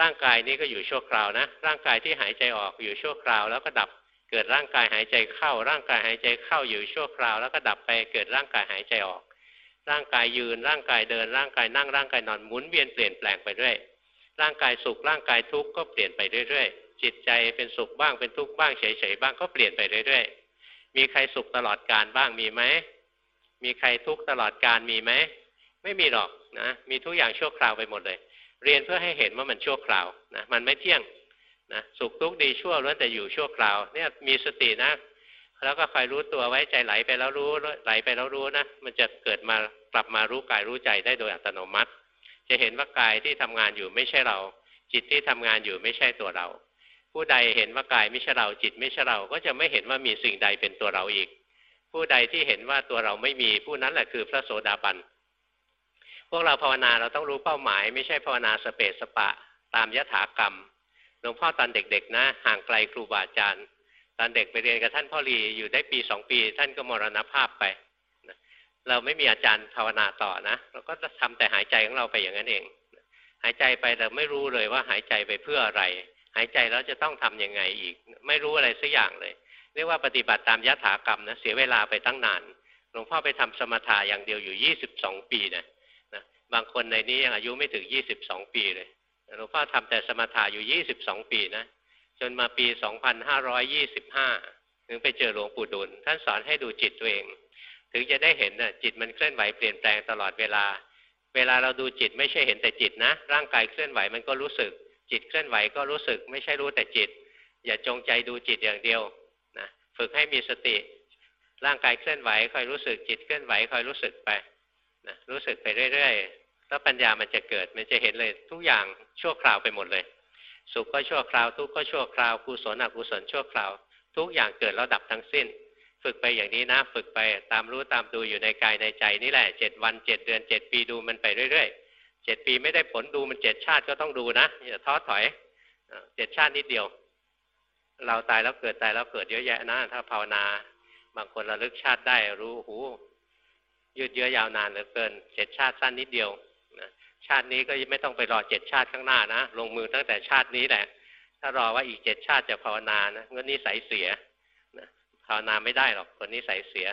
ร่างกายนี้ก็อยู่ชั่วคราวนะร่างกายที่หายใจออกอยู่ชั่วคราว แล้วก็ดับ เกิดร่างกายหายใจเข้า ร่างกายหายใจเข้าอยู่ชั่วคราว แล้วก็ดับไปเกิดร่างกายหายใจออก ร่างกายยืนร่างกายเดิน ร่างกายนั่งร่างกายนอนหมุนเวียนเปลี่ยนแปลงไปเรื่อยร่างกายสุขร่างกายทุกข์ก็เปลี่ยนไปเรื่อยๆ จิตใจเป็นสุขบ้างเป็นทุกข์บ้างเฉยๆบ้างก็เปลี่ยนไปเรื่อยๆ มีใครสุขตลอดการบ้างมีไหมมีใครทุกข์ตลอดการมีไหมไม่มีหรอกนะมีทุกอย่างชั่วคราวไปหมดเลย เรียนเพื่อให้เห็นว่ามันชั่วคราวนะมันไม่เที่ยง นะสุขทุกข์ดีชั่วล้วนแต่อยู่ชั่วคราว เนี่ยมีสตินะ แล้วก็คอยรู้ตัวไว้ใจไหลไปแล้วรู้ไหลไปแล้วรู้นะมันจะเกิดมากลับมารู้กายรู้ใจได้โดยอัตโนมัติ จะเห็นว่ากายที่ทำงานอยู่ไม่ใช่เรา จิตที่ทำงานอยู่ไม่ใช่ตัวเรา ผู้ใดเห็นว่ากายไม่ใช่เราจิตไม่ใช่เราก็จะไม่เห็นว่ามีสิ่งใดเป็นตัวเราอีก ผู้ใดที่เห็นว่าตัวเราไม่มีผู้นั้นแหละคือพระโสดาบันพวกเราภาวนาเราต้องรู้เป้าหมาย ไม่ใช่ภาวนาสเปสสปะ ตามยถากรรม หลวงพ่อตอนเด็กๆนะ ห่างไกลครูบาอาจารย์ ตอนเด็กไปเรียนกับท่านพ่อรีอยู่ได้ปีสองปี ท่านก็มรณภาพไปเราไม่มีอาจารย์ภาวนาต่อนะ เราก็จะทำแต่หายใจของเราไปอย่างนั้นเอง หายใจไปแต่ไม่รู้เลยว่าหายใจไปเพื่ออะไร หายใจแล้วจะต้องทํำยังไงอีก ไม่รู้อะไรสักอย่างเลย เรียกว่าปฏิบัติตามยถากรรมนะเสียเวลาไปตั้งนานหลวงพ่อไปทำสมถะอย่างเดียวอยู่ยี่สิบสองปีนะนะบางคนในนี้ยังอายุไม่ถึงยี่สิบสองปีเลย หลวงพ่อทำแต่สมถะอยู่ยี่สิบสองปีนะ จนมาปีสองพันห้าร้อยยี่สิบห้าถึงไปเจอหลวงปู่ดุล ท่านสอนให้ดูจิตตัวเอง ถึงจะได้เห็นน่ะจิตมันเคลื่อนไหวเปลี่ยนแปลงตลอดเวลา เวลาเราดูจิตไม่ใช่เห็นแต่จิตนะ ร่างกายเคลื่อนไหวมันก็รู้สึก จิตเคลื่อนไหวก็รู้สึก ไม่ใช่รู้แต่จิต อย่าจงใจดูจิตอย่างเดียวนะฝึกให้มีสติ ร่างกายเคลื่อนไหวคอยรู้สึกจิตเคลื่อนไหวคอยรู้สึกไปนะรู้สึกไปเรื่อยๆ แล้วปัญญามันจะเกิดมันจะเห็นเลยทุกอย่างชั่วคราวไปหมดเลย สุขก็ชั่วคราว ทุกข์ก็ชั่วคราวกุศลอกุศลชั่วคราว ทุกอย่างเกิดแล้วดับทั้งสิ้น ฝึกไปอย่างนี้นะ ฝึกไปตามรู้ตามดูอยู่ในกายในใจนี่แหละเจ็ดวันเจ็ดเดือนเจ็ดปีดูมันไปเรื่อยๆเจ็ดปีไม่ได้ผลดูมันเจ็ดชาติก็ต้องดูนะอย่าท้อถอยเจ็ดชาตินิดเดียว เราตายแล้วเกิดตายแล้วเกิดเยอะแยะนะถ้าภาวนาบางคนระลึกชาติได้รู้หูยืดเยื้อยาวนานเหลือเกินเจ็ดชาติสั้นนิดเดียว ชาตินี้ก็ไม่ต้องไปรอเจ็ดชาติข้างหน้านะ ลงมือตั้งแต่ชาตินี้แหละ ถ้ารอว่าอีกเจ็ดชาติจะภาวนานะงั้นนิสัยเสียภาวนาไม่ได้หรอกคนนิสัยเสีย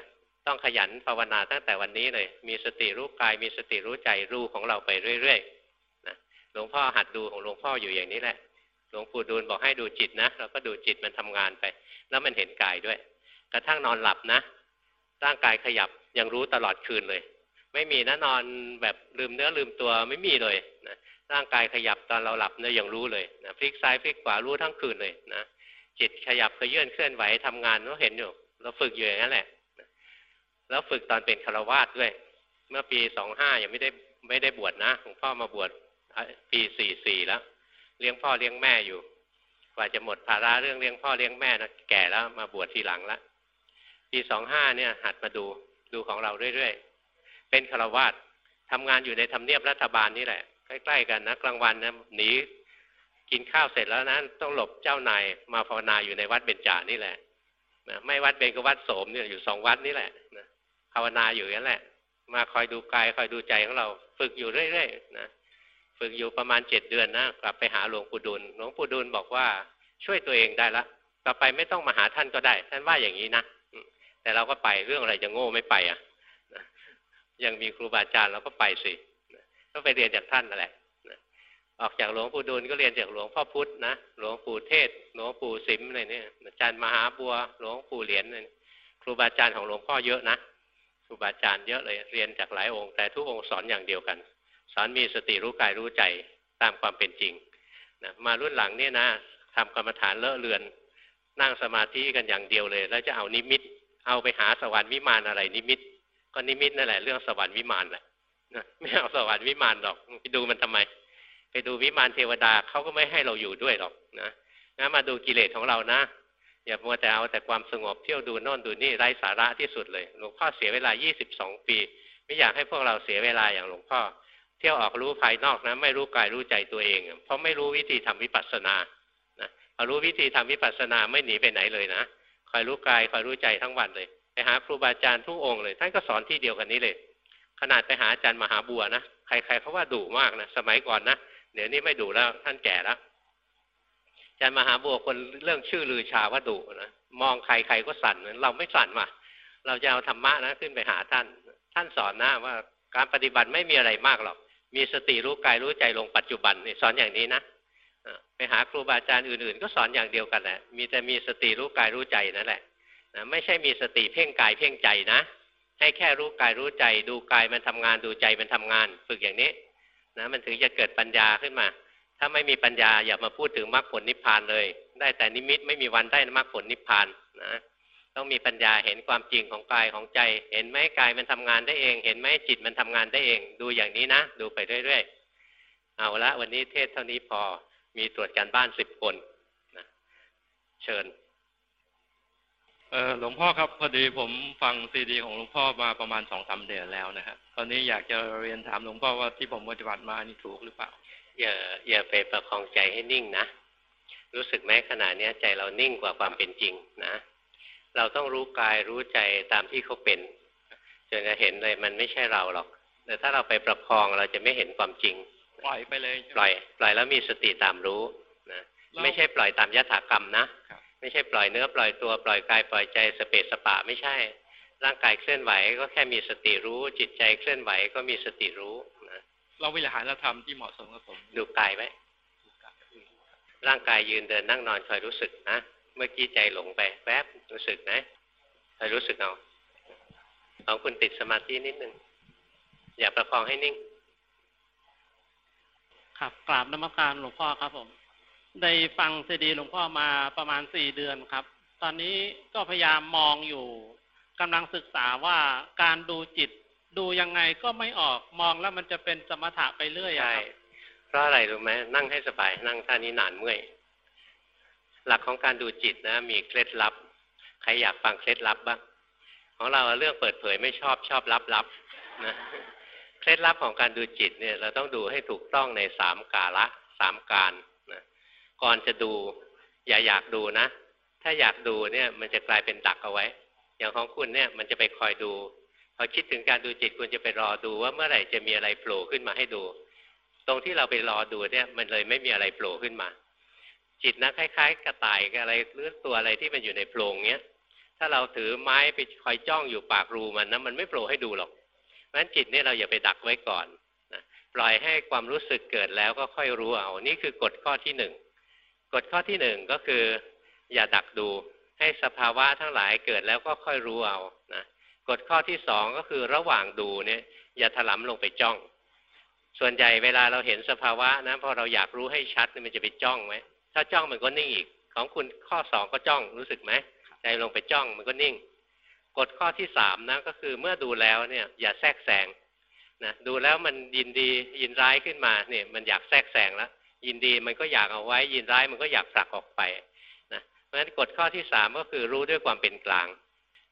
ต้องขยันภาวนาตั้งแต่วันนี้เลย มีสติรู้กาย มีสติรู้ใจรู้ของเราไปเรื่อยๆนะหลวงพ่อหัดดูของหลวงพ่ออยู่อย่างนี้แหละ หลวงปู่ดูลบอกให้ดูจิตนะเราก็ดูจิตมันทำงานไป แล้วมันเห็นกายด้วย กระทั่งนอนหลับนะร่างกายขยับยังรู้ตลอดคืนเลย ไม่มีนะนอนแบบลืมเนื้อลืมตัวไม่มีเลยนะร่างกายขยับตอนเราหลับเนี่ยยังรู้เลยนะพลิกซ้ายพลิกขวารู้ทั้งคืนเลยนะจิตขยับเคลื่อนเคลื่อนไหวทำงานเราเห็นอยู่ เราฝึกอยู่อย่างนั้นแหละแล้วฝึกตอนเป็นคารวาสด้วย เมื่อปีสองห้ายังไม่ได้ไม่ได้บวชนะหลวงพ่อมาบวชปีสี่สี่แล้ว เลี้ยงพ่อเลี้ยงแม่อยู่ กว่าจะหมดภาระเรื่องเลี้ยงพ่อเลี้ยงแม่นะแก่แล้วมาบวชทีหลังละปีสองห้าเนี่ย หัดมาดูดูของเราเรื่อยๆ เป็นคารวาสทำงานอยู่ในทำเนียบรัฐบาลนี่แหละ ใกล้ๆกันนะกลางวันนะหนีกินข้าวเสร็จแล้วนะต้องหลบเจ้านายมาภาวนาอยู่ในวัดเบญจานี่แหละนะไม่วัดเบญก็วัดโสมเนี่ยอยู่สองวัดนี่แหละนะภาวนาอยู่นั่นแหละ มาคอยดูกายคอยดูใจของเรา ฝึกอยู่เรื่อยๆนะฝึกอยู่ประมาณเจ็ดเดือนนะกลับไปหาหลวงปู่ดุลหลวงปู่ดุลบอกว่าช่วยตัวเองได้ละต่อไปไม่ต้องมาหาท่านก็ได้ ท่านว่าอย่างนี้นะแต่เราก็ไปเรื่องอะไรจะโง่ไม่ไปอะ ยังมีครูบาอาจารย์เราก็ไปสิก็ไปเรียนจากท่านนั่นแหละออกจากหลวงปู่ดูลก็เรียนจากหลวงพ่อพุธนะหลวงปู่เทศ หลวงปู่สิมอะไรเนี่ยอาจารย์มหาบัว หลวงปู่เหรียญครูบาอาจารย์ของหลวงพ่อเยอะนะครูบาอาจารย์เยอะเลยเรียนจากหลายองค์ แต่ทุกองค์สอนอย่างเดียวกัน สอนมีสติรู้กายรู้ใจตามความเป็นจริงนะมารุ่นหลังเนี่ยนะทำกรรมฐานเลอะเลือน นั่งสมาธิกันอย่างเดียวเลย แล้วจะเอานิมิต เอาไปหาสวรรค์วิมานอะไรนิมิต ก็นิมิตนั่นแหละเรื่องสวรรค์วิมานแหละไม่เอาสวรรค์วิมานหรอกไปดูมันทำไม ไปดูวิมานเทวดาเขาก็ไม่ให้เราอยู่ด้วยหรอกนะนะมาดูกิเลสของเรานะอย่ามัวแต่เอาแต่ความสงบเที่ยวดูโน่นดูนี่ไร้สาระที่สุดเลยหลวงพ่อเสียเวลา 22 ปี ไม่อยากให้พวกเราเสียเวลาอย่างหลวงพ่อ เที่ยวออกรู้ภายนอกนะ ไม่รู้กายรู้ใจตัวเอง เพราะไม่รู้วิธีทำวิปัสสนานะพอรู้วิธีทำวิปัสสนาไม่หนีไปไหนเลยนะคอยรู้กายคอยรู้ใจทั้งวันเลย ไปหาครูบาอาจารย์ทุกองค์เลย ท่านก็สอนที่เดียวกันนี้เลย ขนาดไปหาอาจารย์มหาบัวนะใครๆเขาว่าดุมากนะสมัยก่อนนะเดี๋ยวนี้ไม่ดุแล้วท่านแก่แล้วอาจารย์มหาบัวคนเรื่องชื่อลือชาว่าดุนะมองใครใครก็สั่นเราไม่สั่นว่ะเราจะเอาธรรมะนะขึ้นไปหาท่าน ท่านสอนนะว่าการปฏิบัติไม่มีอะไรมากหรอก มีสติรู้กายรู้ใจลงปัจจุบันนี่สอนอย่างนี้นะไปหาครูบาอาจารย์อื่นๆ ก็สอนอย่างเดียวกันแหละมีแต่มีสติรู้กายรู้ใจนั่นแหละ ไม่ใช่มีสติเพ่งกายเพ่งใจนะ ให้แค่รู้กายรู้ใจ ดูกายมันทำงานดูใจมันทำงาน ฝึกอย่างนี้นะมันถึงจะเกิดปัญญาขึ้นมา ถ้าไม่มีปัญญาอย่ามาพูดถึงมรรคผลนิพพานเลย ได้แต่นิมิตไม่มีวันได้มรรคผลนิพพานนะต้องมีปัญญาเห็นความจริงของกายของใจ เห็นไหมกายมันทำงานได้เอง เห็นไหมจิตมันทำงานได้เอง ดูอย่างนี้นะ ดูไปเรื่อยๆ เอาละวันนี้เทศเท่านี้พอ มีตรวจการบ้านสิบคนนะเชิญ เออหลวงพ่อครับพอดีผมฟังซีดีของหลวงพ่อมาประมาณสองสาเดือนแล้วนะฮะตอนนี้อยากจะเรียนถามหลวงพ่อว่าที่ผมปฏิบัติมานี่ถูกหรือเปล่า อย่าอย่าไปประคองใจให้นิ่งนะรู้สึกไหมขณะนี้ใจเรานิ่งกว่าความเป็นจริงนะ เราต้องรู้กายรู้ใจตามที่เขาเป็นจนจะเห็นเลยมันไม่ใช่เราหรอก แต่ถ้าเราไปประคองเราจะไม่เห็นความจริง ปล่อยไปเลย ปล่อย ปล่อยแล้วมีสติตามรู้นะไม่ใช่ปล่อยตามยถากรรมนะ ไม่ใช่ปล่อยเนื้อปล่อยตัวปล่อยกายปล่อยใจสเปสสปะไม่ใช่ ร่างกายเคลื่อนไหวก็แค่มีสติรู้ จิตใจเคลื่อนไหวก็มีสติรู้นะเราวิหารธรรมที่เหมาะสมกับผมดูกายไว้ร่างกายยืนเดินนั่งนอนคอยรู้สึกนะเมื่อกี้ใจหลงไปแป๊บรู้สึกนะคอยรู้สึกเอาของคุณติดสมาธินิดนึงอย่าประคองให้นิ่งครับกราบนมัสการหลวงพ่อครับผม ได้ฟังซีดีหลวงพ่อมาประมาณสี่เดือนครับ ตอนนี้ก็พยายามมองอยู่กำลังศึกษาว่าการดูจิตดูยังไงก็ไม่ออกมองแล้วมันจะเป็นสมถะไปเรื่อยใช่ครับเพราะอะไรรู้ไหมนั่งให้สบายนั่งท่านี้นานเมื่อยหลักของการดูจิตนะ มีเคล็ดลับ ใครอยากฟังเคล็ดลับบ้างของเราเรื่องเปิดเผยไม่ชอบชอบลับลับนะเคล็ดลับของการดูจิตเนี่ย เราต้องดูให้ถูกต้องในสามกาละสามการ ก่อนจะดู อย่าอยากดูนะ ถ้าอยากดูเนี่ย มันจะกลายเป็นดักเอาไว้ อย่างของคุณเนี่ย มันจะไปคอยดู พอคิดถึงการดูจิตคุณจะไปรอดูว่าเมื่อไหร่จะมีอะไรโผล่ขึ้นมาให้ดู ตรงที่เราไปรอดูเนี่ย มันเลยไม่มีอะไรโผล่ขึ้นมา จิตนะคล้าย ๆ กระต่ายกับอะไรหรือตัวอะไรที่มันอยู่ในโพรงเนี้ยถ้าเราถือไม้ไปคอยจ้องอยู่ปากรูมันนะมันไม่โผล่ให้ดูหรอกเพราะฉะนั้นจิตเนี่ยเราอย่าไปดักไว้ก่อนนะปล่อยให้ความรู้สึกเกิดแล้วก็ค่อยรู้เอา นี่คือกฎข้อที่หนึ่ง กฎข้อที่หนึ่งก็คือ อย่าดักดูให้สภาวะทั้งหลายเกิดแล้วก็ค่อยรู้เอานะกฎข้อที่สองก็คือระหว่างดูเนี่ย อย่าถลำลงไปจ้อง ส่วนใหญ่เวลาเราเห็นสภาวะนะพอเราอยากรู้ให้ชัดมันจะไปจ้องไหมถ้าจ้องมันก็นิ่งอีก ของคุณข้อสองก็จ้องรู้สึกไหมใจลงไปจ้องมันก็นิ่งกฎข้อที่สามนะก็คือเมื่อดูแล้วเนี่ยอย่าแทรกแซงนะดูแล้วมันยินดียินร้ายขึ้นมาเนี่ยมันอยากแทรกแซงแล้ว ยินดีมันก็อยากเอาไว้ ยินร้ายมันก็อยากผลักออกไปนะเพราะฉะนั้นกฎข้อที่สามก็คือรู้ด้วยความเป็นกลาง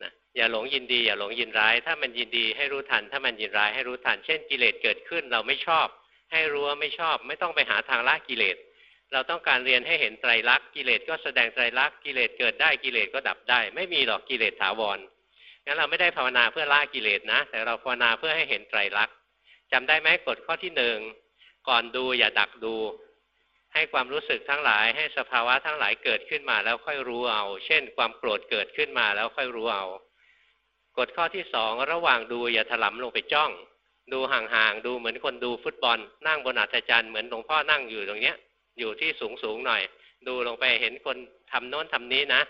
นะอย่าหลงยินดี อย่าหลงยินร้าย ถ้ามันยินดีให้รู้ทัน ถ้ามันยินร้ายให้รู้ทัน เช่นกิเลสเกิดขึ้นเราไม่ชอบ ให้รู้ว่าไม่ชอบ ไม่ต้องไปหาทางละกิเลสเราต้องการเรียนให้เห็นไตรลักษณ์กิเลสก็แสดงไตรลักษณ์กิเลสเกิดได้กิเลสก็ดับได้ ไม่มีหรอกกิเลสถาวรงั้นเราไม่ได้ภาวนาเพื่อละกิเลสนะ แต่เราภาวนาเพื่อให้เห็นไตรลักษณ์จำได้ไหมกฎข้อที่หนึ่งก่อนดูอย่าดักดู ให้ความรู้สึกทั้งหลาย ให้สภาวะทั้งหลายเกิดขึ้นมาแล้วค่อยรู้เอา เช่น ความโกรธเกิดขึ้นมาแล้วค่อยรู้เอา กฎข้อที่สองระหว่างดูอย่าถลำลงไปจ้อง ดูห่างๆ ดูเหมือนคนดูฟุตบอล นั่งบนอัศจรรย์เหมือนหลวงพ่อนั่งอยู่ตรงเนี้ย อยู่ที่สูงสูงหน่อย ดูลงไปเห็นคนทำโน้นทำนี้นะ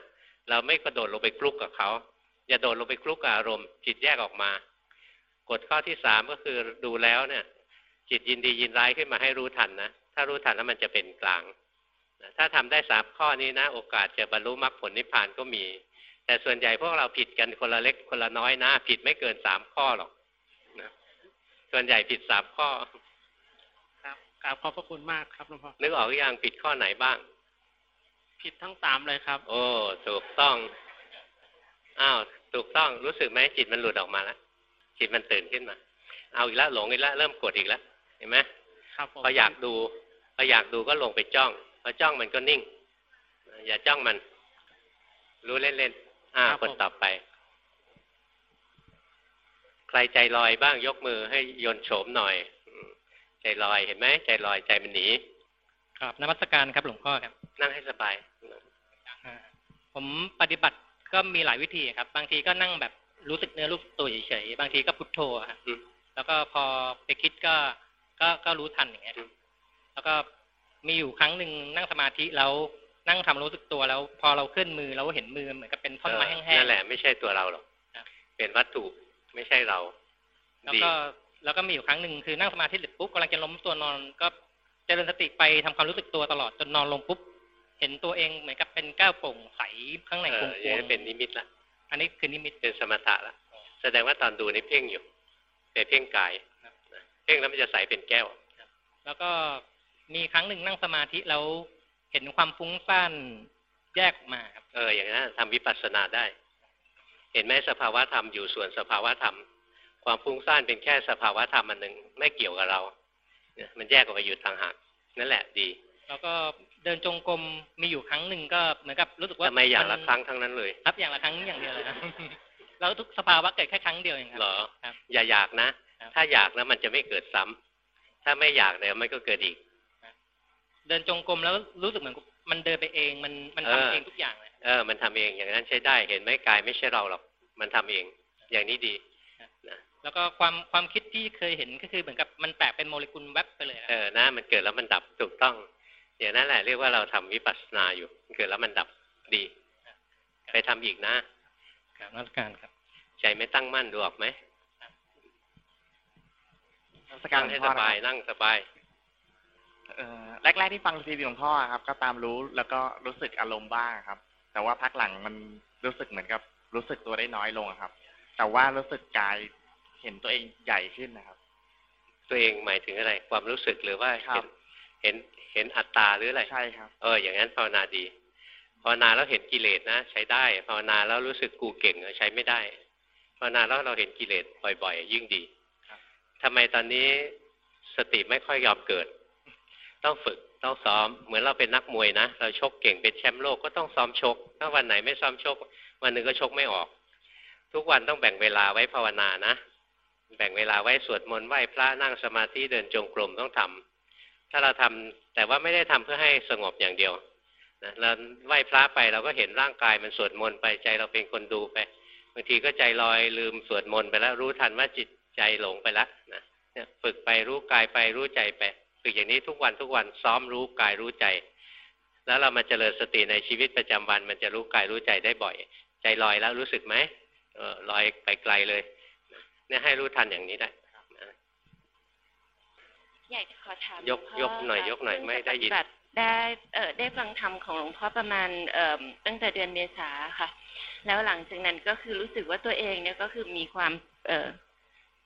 เราไม่กระโดดลงไปคลุกกับเขาอย่าโดดลงไปคลุกกับอารมณ์ จิตแยกออกมากฎข้อที่สามก็คือดูแล้วเนี่ย จิตยินดียินร้ายขึ้นมาให้รู้ทันนะ ถ้ารู้ทันแล้วมันจะเป็นกลางนะถ้าทำได้สามข้อนี้นะ โอกาสจะบรรลุมรรคผลนิพพานก็มี แต่ส่วนใหญ่พวกเราผิดกันคนละเล็กคนละน้อยนะ ผิดไม่เกินสามข้อหรอกนะส่วนใหญ่ผิดสามข้อ ครับกราบขอบพระคุณมากครับหลวงพ่อนึกออกหรือยังผิดข้อไหนบ้าง ผิดทั้งสามเลยครับ โอ้ถูกต้องอ้าวถูกต้องรู้สึกไหมจิตมันหลุดออกมาแล้วจิตมันตื่นขึ้นมา เอาอีกแล้วหลงอีกแล้วเริ่มกดอีกแล้วเห็นไหมครับผมพออยากดู พออยากดูก็ลงไปจ้องพอจ้องมันก็นิ่ง อย่าจ้องมัน รู้เล่นๆอ่าคนต่อไป ใครใจลอยบ้างยกมือให้โยนโฉมหน่อยอืมใจลอยเห็นไหมใจลอยใจมันหนีครับนมัสการครับหลวงพ่อครับ นั่งให้สบายอ่าผมปฏิบัติก็มีหลายวิธีครับ บางทีก็นั่งแบบรู้สึกเนื้อรู้สึกตัวเฉยๆบางทีก็พุทโธอะครับอืมแล้วก็พอไปคิดก็ก็ก็รู้ทันอย่างเงี้ยครับ แล้วก็มีอยู่ครั้งหนึ่งนั่งสมาธิแล้วนั่งทำรู้สึกตัวแล้ว พอเราเคลื่อนมือเราเห็นมือเหมือนกับเป็นท่อนไม้เอแห้องนั่นแหละไม่ใช่ตัวเราหรอกครับเป็นวัตถุไม่ใช่เราๆแล้วดีก็แล้วก็มีอยู่ครั้งหนึ่งคือนั่งสมาธิเสร็จปุ๊บกำลังจะล้มตัวนอนก็เจริญสติไปทำความรู้สึกตัวตลอดจนนอนลงปุ๊บเห็นตัวเองเหมือนกับเป็นก้าวโปร่งใสข้างในเอกลอวอย่างงนี้เป็นนิมิตละๆอันนี้คือนิมิตเป็นสมถะละแสดงว่าตอนดูนี่เพ่งอยู่ไปเพ่งกายครับนะเพ่งแล้วมันจะใสเป็นแก้ว แล้วก็ มีครั้งหนึ่งนั่งสมาธิแล้วเห็นความฟุ้งซ่านแยกออกมาครับเอออย่างนั้นทำวิปัสสนาได้ เห็นไหมสภาวะธรรมอยู่ส่วนสภาวะธรรม ความฟุ้งซ่านเป็นแค่สภาวะธรรมอันหนึ่งไม่เกี่ยวกับเราเนี่ยมันแยกออกไปอยู่ต่างหากนั่นแหละดี แล้วก็เดินจงกรมมีอยู่ครั้งหนึ่งก็เหมือนกับรู้สึกว่าทำไมอย่างละนครั้งทั้งนั้นเลยครับอย่างละครั้งอย่างเดียวเลยครับแล้วทุกสภาวะเกิดแค่ครั้งเดียวเองครับเหรอครับอย่าอยากนะครับถ้าอยากแล้วมันจะไม่เกิดซ้ำถ้าไม่อยากเดี๋ยวมันก็เกิดอีก เดินจงกรมแล้วรู้สึกเหมือนมันเดินไปเอง มันมันเออทำเองทุกอย่างเลยเออ มันทำเองอย่างนั้นใช้ได้เห็นไหมกายไม่ใช่เราหรอกมันทำเอง อย่างนี้ดีนะแล้วก็ความความคิดที่เคยเห็นก็คือเหมือนกับมันแตกเป็นโมเลกุลแวบไปเลยครับเออนะมันเกิดแล้วมันดับถูกต้องอย่างนั้นแหละเรียกว่าเราทำวิปัสสนาอยู่เกิดแล้วมันดับดี ไปทำอีกนะครับนักการครับ ใจไม่ตั้งมั่นดูออกไหมสการนั่งหลให้วงพ่สอนะบายครับนั่งสบาย เอ่อแรก ๆ ที่ฟังซีดีหลวงพ่อครับ ก็ตามรู้แล้วก็รู้สึกอารมณ์บ้างครับ แต่ว่าพักหลังมันรู้สึกเหมือนกับ รู้สึกตัวได้น้อยลงอะครับ แต่ว่ารู้สึกกายเห็นตัวเองใหญ่ขึ้นนะครับ ตัวเองหมายถึงอะไร ความรู้สึกหรือว่าครัเห็นบเห็นเห็นอัตตาหรืออะไรใช่ครับเอออย่างนั้นภาวนาดีภาวนาแล้วเห็นกิเลสนะ ใช้ได้ภาวนาแล้วรู้สึกกูเก่งใช้ไม่ได้ภาวนาแล้วเราเห็นกิเลสบ่อย ๆ ยิ่งดีครับทำไมตอนนี้สติไม่ค่อยยอมเกิด ต้องฝึกต้องซ้อม เหมือนเราเป็นนักมวยนะเราชกเก่งเป็นแชมป์โลกก็ต้องซ้อมชก ถ้าวันไหนไม่ซ้อมชก วันหนึ่งก็ชกไม่ออก ทุกวันต้องแบ่งเวลาไว้ภาวนานะ แบ่งเวลาไว้สวดมนต์ไหว้พระนั่งสมาธิเดินจงกรมต้องทำถ้าเราทำแต่ว่าไม่ได้ทำเพื่อให้สงบอย่างเดียวนะเราไหว้พระไปเราก็เห็นร่างกายมันสวดมนต์ไปใจเราเป็นคนดูไปบางทีก็ใจลอยลืมสวดมนต์ไปแล้วรู้ทันว่าจิตใจหลงไปแล้วนะเนี่ยฝึกไปรู้กายไปรู้ใจไป ฝึกอย่างนี้ทุกวันทุกวันซ้อมรู้กายรู้ใจ แล้วเรามาเจริญสติในชีวิตประจำวัน มันจะรู้กายรู้ใจได้บ่อย ใจลอยแล้วรู้สึกไหมเออลอยไปไกลเลยนะเนี่ยให้รู้ทันอย่างนี้ได้นะอยากจะขอถามยกหลวงพ่ยกหน่อยค่ะยกหน่อยเพิ่งไม่จะได้ยินปฏิบัติได้เอ่อได้ฟังธรรมของหลวงพ่อประมาณเอ่อตั้งแต่เดือนเมษาค่ะ แล้วหลังจากนั้นก็คือรู้สึกว่าตัวเองเนี่ยก็คือมีความเอ่อ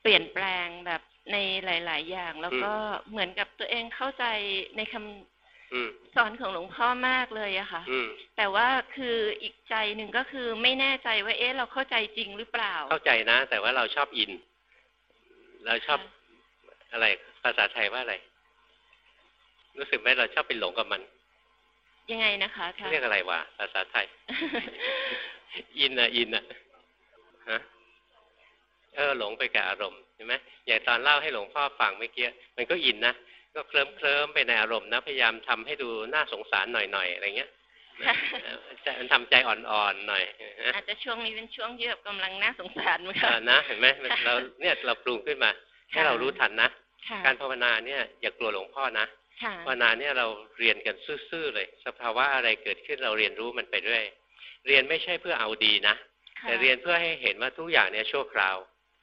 เปลี่ยนแปลงแบบ ในหลาย ๆ อย่าง แล้วก็เหมือนกับตัวเองเข้าใจในคำอืมสอนของหลวงพ่อมากเลยอะค่ะอืมแต่ว่าคืออีกใจหนึ่งก็คือไม่แน่ใจว่าเอ๊ะเราเข้าใจจริงหรือเปล่า เข้าใจนะ แต่ว่าเราชอบอิน เราชอบอะไร ภาษาไทยว่าอะไร รู้สึกไหมเราชอบไปหลงกับมัน ยังไงนะคะค่ะเรียกอะไรวะภาษาไทย อินอะอินอะฮะเออหลงไปกับอารมณ์ เห็นไหมอย่างตอนเล่าให้หลวงพ่อฟังเมื่อกี้มันก็อินนะก็เคลิ้มเคลิ้มไปในอารมณ์นะพยายามทำให้ดูน่าสงสารหน่อยๆอะไรเงี้ยนะเออใจมันทำใจอ่อนๆหน่อยนะอาจจะช่วงนี้เป็นช่วงที่แบบกำลังน่าสงสารมั้งเอคะอนะเห็นไหมมันเราเนี่ยเราปรุงขึ้นมาให้เรารู้ทันนะค่ะการภาวนาเนี่ยอย่ากลัวหลวงพ่อนะค่ะภาวนาเนี่ยเราเรียนกันซื่อๆเลย สภาวะอะไรเกิดขึ้นเราเรียนรู้มันไปเรื่อยเรียนไม่ใช่เพื่อเอาดีนะค่ะแต่เรียนเพื่อให้เห็นว่าทุกอย่างเนี่ยชั่วคราว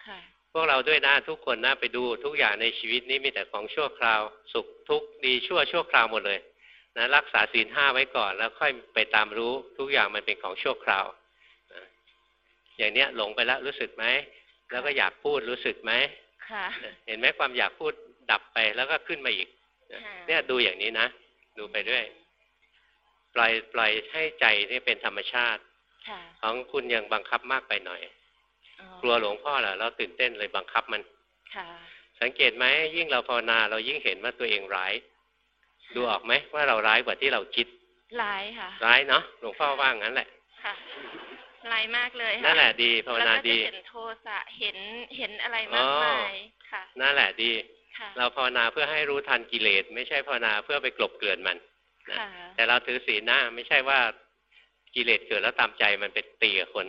ค่ะ พวกเราด้วยนะทุกคนนะไปดูทุกอย่างในชีวิตนี้มีแต่ของชั่วคราว สุขทุกข์ดีชั่วชั่วคราวหมดเลยนะรักษาศีลห้าไว้ก่อน แล้วค่อยไปตามรู้ทุกอย่างมันเป็นของชั่วคราวนะอย่างเนี้ยหลงไปแล้วรู้สึกไหมแล้วก็อยากพูดรู้สึกไหมค่ะเห็นไหมความอยากพูดดับไปแล้วก็ขึ้นมาอีกค่ะเนี่ยดูอย่างนี้นะดูไปด้วย ปล่อยปล่อยให้ใจนี่เป็นธรรมชาติค่ะของคุณยังบังคับมากไปหน่อยอ๋อก ลัวหลวงพ่อเหรอเราตื่นเต้นเลยบังคับมันค่ะสังเกตไหมยิ่งเราภาวนาเรายิ่งเห็นว่าตัวเองร้าย ดูออกไหมว่าเราร้ายกว่าที่เราคิดลายค่ะ ร้ายเนาะหลวงพ่อว่างั้นแหละค่ะลายมากเลยค่ะนั่นแหละดีภาวแล้วนาก็จะดีเห็นโทสะเห็นเห็นอะไรมากมายค่ะ นั่นแหละดีค่ะเราภาวนาเพื่อให้รู้ทันกิเลสไม่ใช่ภาวนาเพื่อไปกลบเกลื่อนมันนะค่ะแต่เราถือศีลนะไม่ใช่ว่ากิเลสเกิดแล้วตามใจมันไปตีกับคน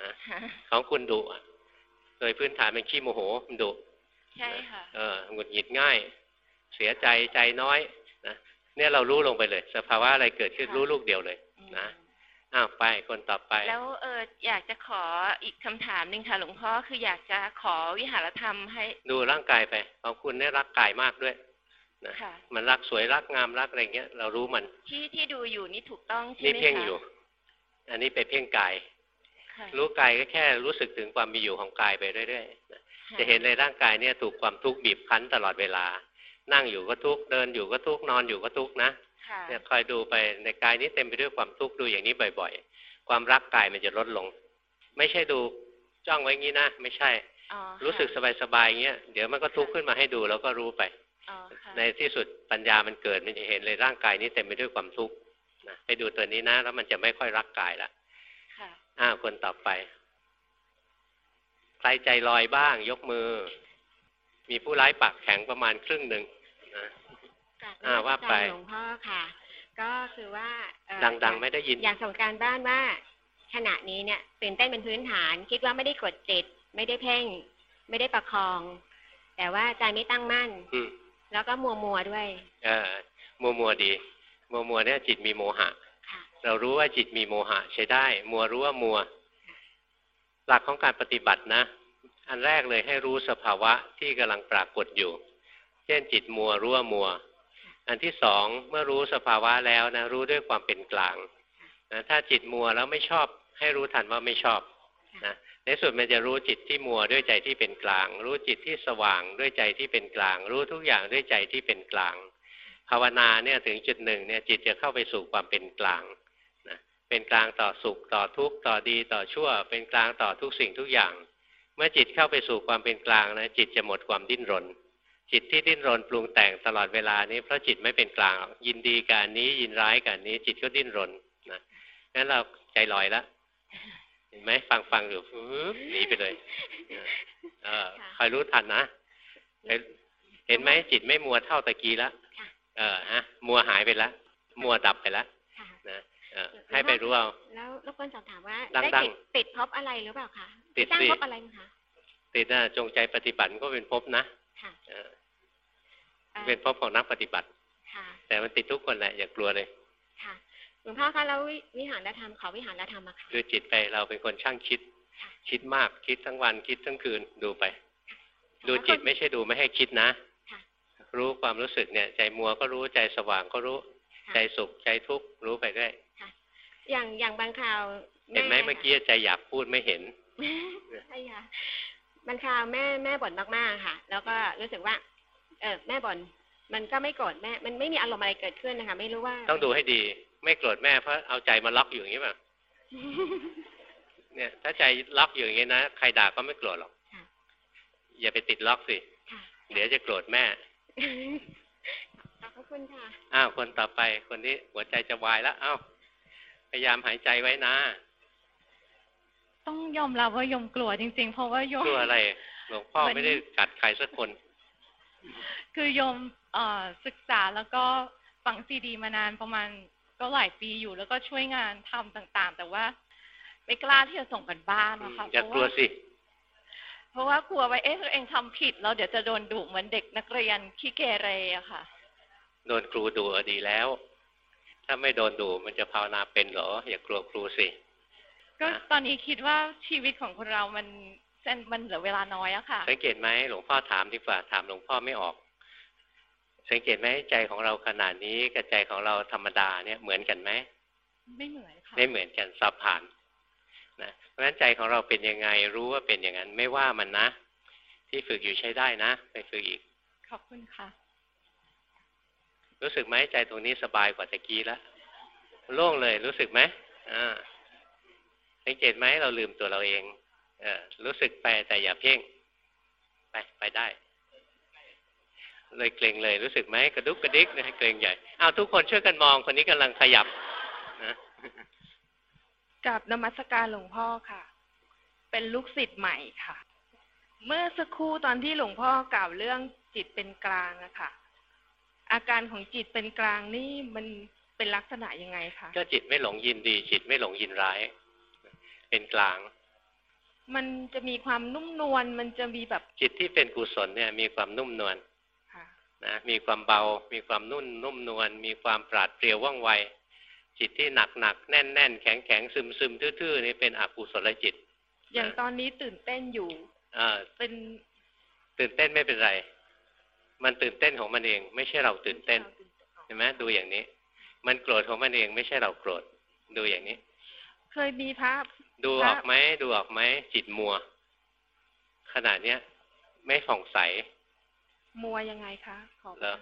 นะค่ะของคุณดุอะ โดยพื้นฐานเป็นขี้โมโหมันดุใช่ค่ะเออหงุดหงิดง่าย เสียใจใจน้อยนะเนี่ยเรารู้ลงไปเลย สภาวะอะไรเกิดขึ้นค่ะรู้ลูกเดียวเลยอืมนะอ้าวไปคนต่อไป แล้วเอออยากจะขออีกคำถามหนึ่งค่ะ หลวงพ่อคืออยากจะขอวิหารธรรมให้ ดูร่างกายไปของคุณเนี่ยรักกายมากด้วยนะค่ะมันรักสวยรักงามรักอะไรเงี้ยเรารู้มัน ที่ที่ดูอยู่นี่ถูกต้องใช่นี่ไหมคะเพ่งอยู่ อันนี้ไปเพ่งกายค่ะ รู้กายก็แค่รู้สึกถึงความมีอยู่ของกายไปเรื่อยๆนะค่จะเห็นในร่างกายเนี่ยถูกความทุกข์บีบคั้นตลอดเวลา นั่งอยู่ก็ทุกข์เดินอยู่ก็ทุกข์นอนอยู่ก็ทุกข์นะค่ะเนี่ยคอยดูไปในกายนี้เต็มไปด้วยความทุกข์ดูอย่างนี้บ่อย ๆ ความรักกายมันจะลดลง ไม่ใช่ดูจ้องไว้งี้นะไม่ใช่อ๋อรู้สึกค่ะสบายๆอย่างเงี้ยเดี๋ยวมันก็ทุกข์ขึ้นมาให้ดูแล้วก็รู้ไปอ๋อค่ะในที่สุดปัญญามันเกิดมันจะเห็นเลยร่างกายนี้เต็มไปด้วยความทุกข์นะไปดูตัวนี้นะ แล้วมันจะไม่ค่อยรักกายละค่ะ อ้าวคนต่อไป ใครใจลอยบ้าง ยกมือ มีผู้ร้ายปากแข็งประมาณครึ่งหนึ่งนะกราบอ่าว่าไปนมัสกรหลวงพ่อค่ะ ก็คือว่าเอ่อดังๆ ไม่ได้ยิน อยากส่งการบ้านว่าขณะนี้เนี่ยตื่นเต้นเป็นพื้นฐาน คิดว่าไม่ได้กดจิต ไม่ได้เพ่ง ไม่ได้ประคอง แต่ว่าใจไม่ตั้งมั่นอืมแล้วก็มัวมัวๆด้วย เออมัวมัวๆดี มัวมัวๆเนี่ยจิตมีโมหะค่ะ เรารู้ว่าจิตมีโมหะใช้ได้ มัวรู้ว่ามัว หลักของการปฏิบัตินะ อันแรกเลยให้รู้สภาวะที่กำลังปรากฏอยู่ เช่นจิตมัวรู้ว่ามัว อันที่สองเมื่อรู้สภาวะแล้วนะ รู้ด้วยความเป็นกลางนะถ้าจิตมัวแล้วไม่ชอบ ให้รู้ทันว่าไม่ชอบนะในสุดมันจะรู้จิตที่มัวด้วยใจที่เป็นกลาง รู้จิตที่สว่างด้วยใจที่เป็นกลาง รู้ทุกอย่างด้วยใจที่เป็นกลาง ภาวนาเนี่ยถึงจุดหนึ่งเนี่ยจิตจะเข้าไปสู่ความเป็นกลาง เป็นกลางต่อสุขต่อทุกข์ต่อดีต่อชั่ว เป็นกลางต่อทุกสิ่งทุกอย่าง เมื่อจิตเข้าไปสู่ความเป็นกลางนะจิตจะหมดความดิ้นรน จิตที่ดิ้นรนปรุงแต่งตลอดเวลานี้เพราะจิตไม่เป็นกลางหรอกยินดีกับอันนี้ยินร้ายกับอันนี้ จิตก็ดิ้นรนนะงั้นเราใจลอยละเห็นไหมฟังฟังอยู่ฟึ๊บหนีไปเลยเออคอยรู้ทันนะเห็นเห็นไหมจิตไม่มัวเท่าตะกี้ละค่ะเออฮะมัวหายไปแล้วมัวดับไปแล้วค่ะนะเออ ให้ไปรู้เอาแล้วรบกวนสอบถามว่าดังๆได้ติดติดพบอะไรหรือเปล่าคะติดตั้งสิพบอะไรมั้งคะติดนะจงใจปฏิบัติก็เป็นภพนะค่ะเออเอ่อเป็นภพของนักปฏิบัติค่ะ แต่มันติดทุกคนแหละอย่ากลัวเลย ค่ะหลวงพ่อคะแล้ววิวิหารธรรมขอวิหารธรรมอะค่ะดูจิตไปเราเป็นคนช่างคิดค่ะคิดมากคิดทั้งวันคิดทั้งคืนดูไป ดูแล้วจิตคนไม่ใช่ดูไม่ให้คิดนะค่ะรู้ความรู้สึกเนี่ย ใจมัวก็รู้ใจสว่างก็รู้ค่ะใจสุขใจทุกข์รู้ไปด้วย อย่างอย่างบางคราวเห็นไหมะเมื่อกี้ใจอยากพูดไม่เห็นใช่ค่ะบางคราวแม่แม่บ่นมากๆค่ะ แล้วก็รู้สึกว่า เออแม่บ่นมันก็ไม่โกรธแม่ มันไม่มีอารมณ์อะไรเกิดขึ้นนะคะ ไม่รู้ว่า ต้องดูให้ดี ไม่โกรธแม่เพราะเอาใจมาล็อกอยู่อย่างนี้ป่ะเนี่ย ถ้าใจล็อกอยู่อย่างนี้นะใครด่าก็ไม่โกรธหรอกค่ะอย่าไปติดล็อกสิค่ะเดี๋ยวจะโกรธแม่ขอบพระคุณค่ะอ้าวคนต่อไปคนนี้หัวใจจะวายแล้วอ้าว พยายามหายใจไว้นะ ต้องยอมรับว่ายมกลัวจริง ๆ เพราะว่าโยมกลัวอะไรหลวงพ่อเหมือนไม่ได้กัดใครสักคน คือโยมเอ่อศึกษาแล้วก็ฟังซีดีมานานประมาณก็หลายปีอยู่แล้วก็ช่วยงานทำต่างๆ แต่ว่า ไม่กล้าที่จะส่งกันบ้านนะคะอย่ากลัวสิ เพราะว่ากลัวว่าเอ๊ะตัวเองทำผิดแล้วเดี๋ยวจะโดนดุเหมือนเด็กนักเรียนขี้เกเรอะค่ะ โดนครูดูดีแล้ว ถ้าไม่โดนดูมันจะภาวนาเป็นเหรอ อย่ากลัวครูสิ ก็อะตอนนี้คิดว่าชีวิตของคนเรามันเส้นมันเหลือเวลาน้อยอะค่ะ สังเกตไหมหลวงพ่อถามดีกว่าถามหลวงพ่อไม่ออก สังเกตไหมใจของเราขนาดนี้กับใจของเราธรรมดาเนี่ยเหมือนกันไหมไม่เหมือนค่ะไม่เหมือนกันสับผ่านนะเพราะฉะนั้นใจของเราเป็นยังไงรู้ว่าเป็นอย่างนั้นไม่ว่ามันนะ ที่ฝึกอยู่ใช้ได้นะ ไปฝึกอีก ขอบคุณค่ะ รู้สึกไหมใจตรงนี้สบายกว่าตะกี้แล้วโล่งเลยรู้สึกไหมอ่าสังเกตไหมเราลืมตัวเราเองเออรู้สึกไปแต่อย่าเพ่ง ไปไปได้ เลยเกรงเลยรู้สึกไหมกระดุกกระดิกให้เกรงใหญ่อ้าวทุกคนช่วยกันมองคนนี้กำลังขยับนะกับนมัสการหลวงพ่อค่ะ เป็นลูกศิษย์ใหม่ค่ะ เมื่อสักครู่ตอนที่หลวงพ่อกล่าวเรื่องจิตเป็นกลางอะค่ะ อาการของจิตเป็นกลางนี่มันเป็นลักษณะยังไงคะก็จิตไม่หลงยินดี จิตไม่หลงยินร้าย เป็นกลาง มันจะมีความนุ่มนวลมันจะมีแบบจิตที่เป็นกุศลเนี่ย มีความนุ่มนวลค่ะนะมีความเบา มีความนุ่นนุ่มนวลมีความปราดเปรียวว่องไว จิตที่หนักหนักแน่นแน่นแข็งแข็งซึมซึมทื่อๆนี่เป็นอกุศลจิต อย่างตอนนี้ตื่นเต้นอยู่อ่าเป็นตื่นเต้นไม่เป็นไร มันตื่นเต้นของมันเอง ไม่ใช่เราตื่นเต้นเห็นไหมดูอย่างนี้ มันโกรธของมันเอง ไม่ใช่เราโกรธดูอย่างนี้ เคยมีพระดูออกไหมดูออกไหมจิตมัว ขนาดเนี้ยไม่ผ่องใส มัวยังไงคะขอเหรอ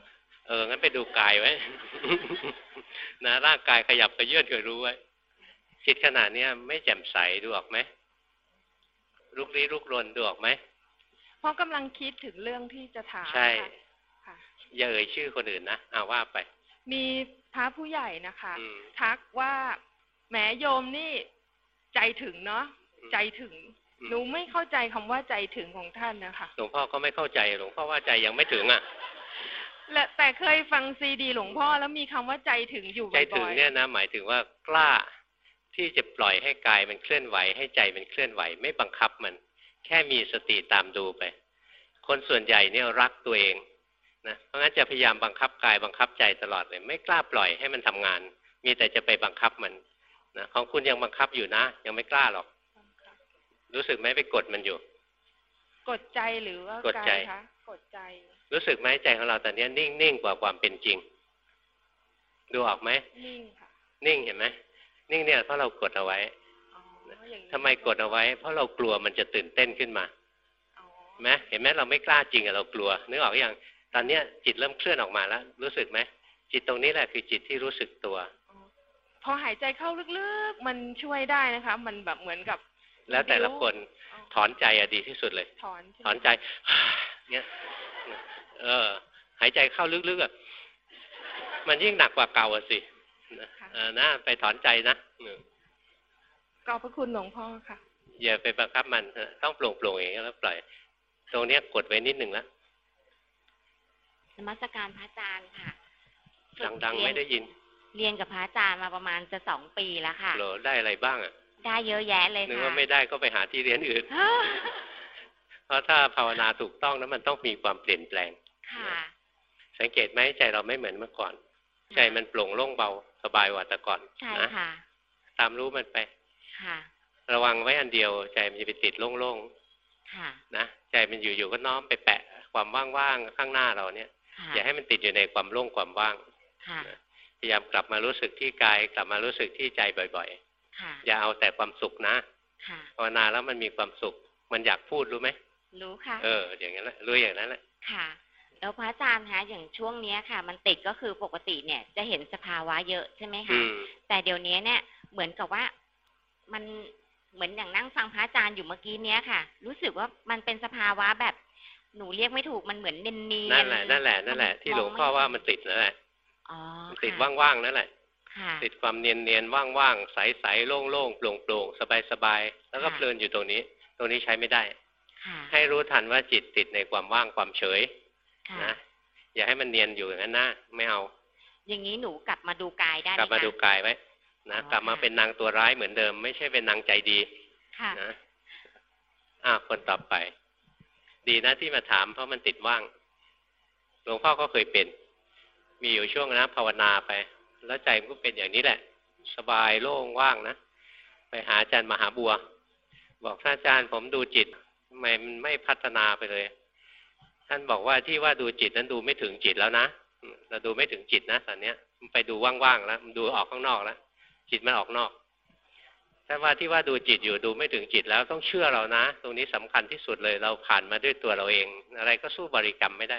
เออ งั้นไปดูกายไว้ นะ ร่างกายขยับกระเยื่อนก็รู้ไว้ จิตขนาดเนี้ยไม่แจ่มใสดูออกไหมลุกลี้ลุกรนดูออกไหมเพราะกำลังคิดถึงเรื่องที่จะถามใช่ค่ะค่ะ อย่าเอ่ยชื่อคนอื่นนะเอาว่าไป มีพระผู้ใหญ่นะคะอืมทักว่าแหมโยมนี่ใจถึงเนาะอืมใจถึงอืมหนูไม่เข้าใจคำว่าใจถึงของท่านนะคะหลวงพ่อก็ไม่เข้าใจหลวงพ่อว่าใจยังไม่ถึงอะและแต่เคยฟังซีดี หลวงพ่อแล้วมีคำว่าใจถึงอยู่บ่ใจอยๆถึงเนี่ยนะหมายถึงว่ากล้าที่จะปล่อยให้กายมันเคลื่อนไหว ให้ใจมันเคลื่อนไหว ไม่บังคับมัน แค่มีสติตามดูไป คนส่วนใหญ่เนี่ยรักตัวเอง นะเพราะงั้นจะพยายามบังคับกายบังคับใจตลอดเลย ไม่กล้าปล่อยให้มันทำงาน มีแต่จะไปบังคับมันนะของคุณยังบังคับอยู่นะ ยังไม่กล้าหรอก รู้สึกไหมไปกดมันอยู่ กดใจหรือว่ากดใจายคะกดใจ รู้สึกไหมใจของเราตอนนี้นิ่งนิ่งกว่าความเป็นจริง ดูออกไหมนิ่งค่ะนิ่งเห็นไหมนิ่งเนี่ยเพราะเรากดเอาไว้อ๋ออย่างนี้ทำไมกดเอาไว้ เพราะเรากลัวมันจะตื่นเต้นขึ้นมาอ๋อเห็นไหมเห็นไหมเราไม่กล้าจริงอะเรากลัวนึกออกอย่าง ตอนเนี้ยจิตเริ่มเคลื่อนออกมาแล้ว รู้สึกไหมจิตตรงนี้แหละคือจิตที่รู้สึกตัว พอหายใจเข้าลึกๆ มันช่วยได้นะคะ มันแบบเหมือนกับ แล้วแต่ละคนอ๋อถอนใจอะดีที่สุดเลย ถอนใช่ไหมถอนใจเงี้ยเออ หายใจเข้าลึกๆอะมันยิ่งหนักกว่าเก่าอะสินะเออนะไปถอนใจนะเออขอบพระคุณหลวงพ่อค่ะอย่าไปบังคับมันเออต้องโปร่งโปร่งๆอย่างนี้ยแล้วปล่อย ตรงเนี้ยกดไว้นิดหนึ่งละ นมัสการพระอาจารย์ค่ะฝึกดังๆเรียนไม่ได้ยิน เรียนกับพระอาจารย์มาประมาณจะสองปีแล้วค่ะโหลได้อะไรบ้างอะ ได้เยอะแยะเลยนึกค่ะว่าไม่ได้ก็ไปหาที่เรียนอื่น เพราะถ้าภาวนาถูกต้องแล้วมันต้องมีความเปลี่ยนแปลง ค่ะ สังเกตไหมใจเราไม่เหมือนเมื่อก่อน ใจมันโปร่งโล่งเบาสบายกว่าแต่ก่อนใช่นะค่ะ ตามรู้มันไป ค่ะ ระวังไว้อันเดียว ใจมันจะไปติดโล่งค่ะๆนะใจมันอยู่ๆก็น้อมไปแปะความว่างๆข้างหน้าเราเนี่ยค่ะ อย่าให้มันติดอยู่ในความโล่งความว่างค่ะพยายามกลับมารู้สึกที่กาย กลับมารู้สึกที่ใจบ่อยค่ะๆอย่าเอาแต่ความสุขนะค่ะภาวนาแล้วมันมีความสุข มันอยากพูดรู้ไหมรู้ค่ะ เออ อย่างนั้นแหละรู้อย่างนั้นแหละค่ะแล้วพระอาจารย์คะอย่างช่วงเนี้ยค่ะ มันติดก็คือปกติเนี่ย จะเห็นสภาวะเยอะใช่ไหมอืคะมแต่เดี๋ยวนี้เนี่ย เหมือนกับว่ามันเหมือนอย่างนั่งฟังพระอาจารย์อยู่เมื่อกี้เนี้ยค่ะ รู้สึกว่ามันเป็นสภาวะแบบ หนูเรียกไม่ถูกมันเหมือนเนียนเนียนั่นแหละนั่นแหละนั่นแหละที่หลวงพ่อว่ามันติดนั่นแหละอ๋อมันติดค่ะว่างๆนั่นแหละค่ะติดความเนียนเนียนๆว่างๆใสๆโล่งๆโปร่งๆสบายๆแล้วก็ค่ะเพลินอยู่ตรงนี้ ตรงนี้ใช้ไม่ได้ค่ะให้รู้ทันว่าจิตติดในความว่างความเฉยค่ะนะอย่าให้มันเนียนอยู่อย่างนั้นนะไม่เอา อย่างนี้หนูกลับมาดูกายได้ไหกลับมาคะดูกายไว้นะอ๋อกลับมาค่ะเป็นนางตัวร้ายเหมือนเดิม ไม่ใช่เป็นนางใจดีค่ะนะอ่าคนต่อไป ดีนะที่มาถามเพราะมันติดว่าง หลวงพ่อก็เคยเป็น มีอยู่ช่วงนะภาวนาไป แล้วใจมันก็เป็นอย่างนี้แหละ สบายโล่งว่างนะ ไปหาอาจารย์มหาบัว บอกท่านอาจารย์ผมดูจิตทำไมมันไม่พัฒนาไปเลย ท่านบอกว่าที่ว่าดูจิตนั้นดูไม่ถึงจิตแล้วนะเราดูไม่ถึงจิตนะตอนเนี้ยมันไปดูว่างๆแล้วมันดูออกข้างนอกแล้วจิตมันออกนอก ถ้าว่าที่ว่าดูจิตอยู่ดูไม่ถึงจิตแล้วต้องเชื่อเรานะ ตรงนี้สำคัญที่สุดเลยเราผ่านมาด้วยตัวเราเอง อะไรก็สู้บริกรรมไม่ได้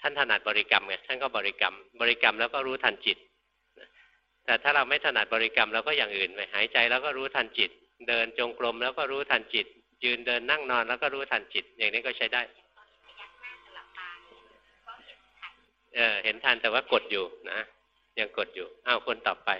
ท่านถนัดบริกรรมไงท่านก็บริกรรม บริกรรมแล้วก็รู้ทันจิตแต่ถ้าเราไม่ถนัดบริกรรมเราก็อย่างอื่นไปหายใจแล้วก็รู้ทันจิต เดินจงกรมแล้วก็รู้ทันจิต ยืนเดินนั่งนอนแล้วก็รู้ทันจิต อย่างนี้ก็ใช้ได้เออเห็นทันแต่ว่ากดอยู่นะยังกดอยู่อ้าวคนต่อไป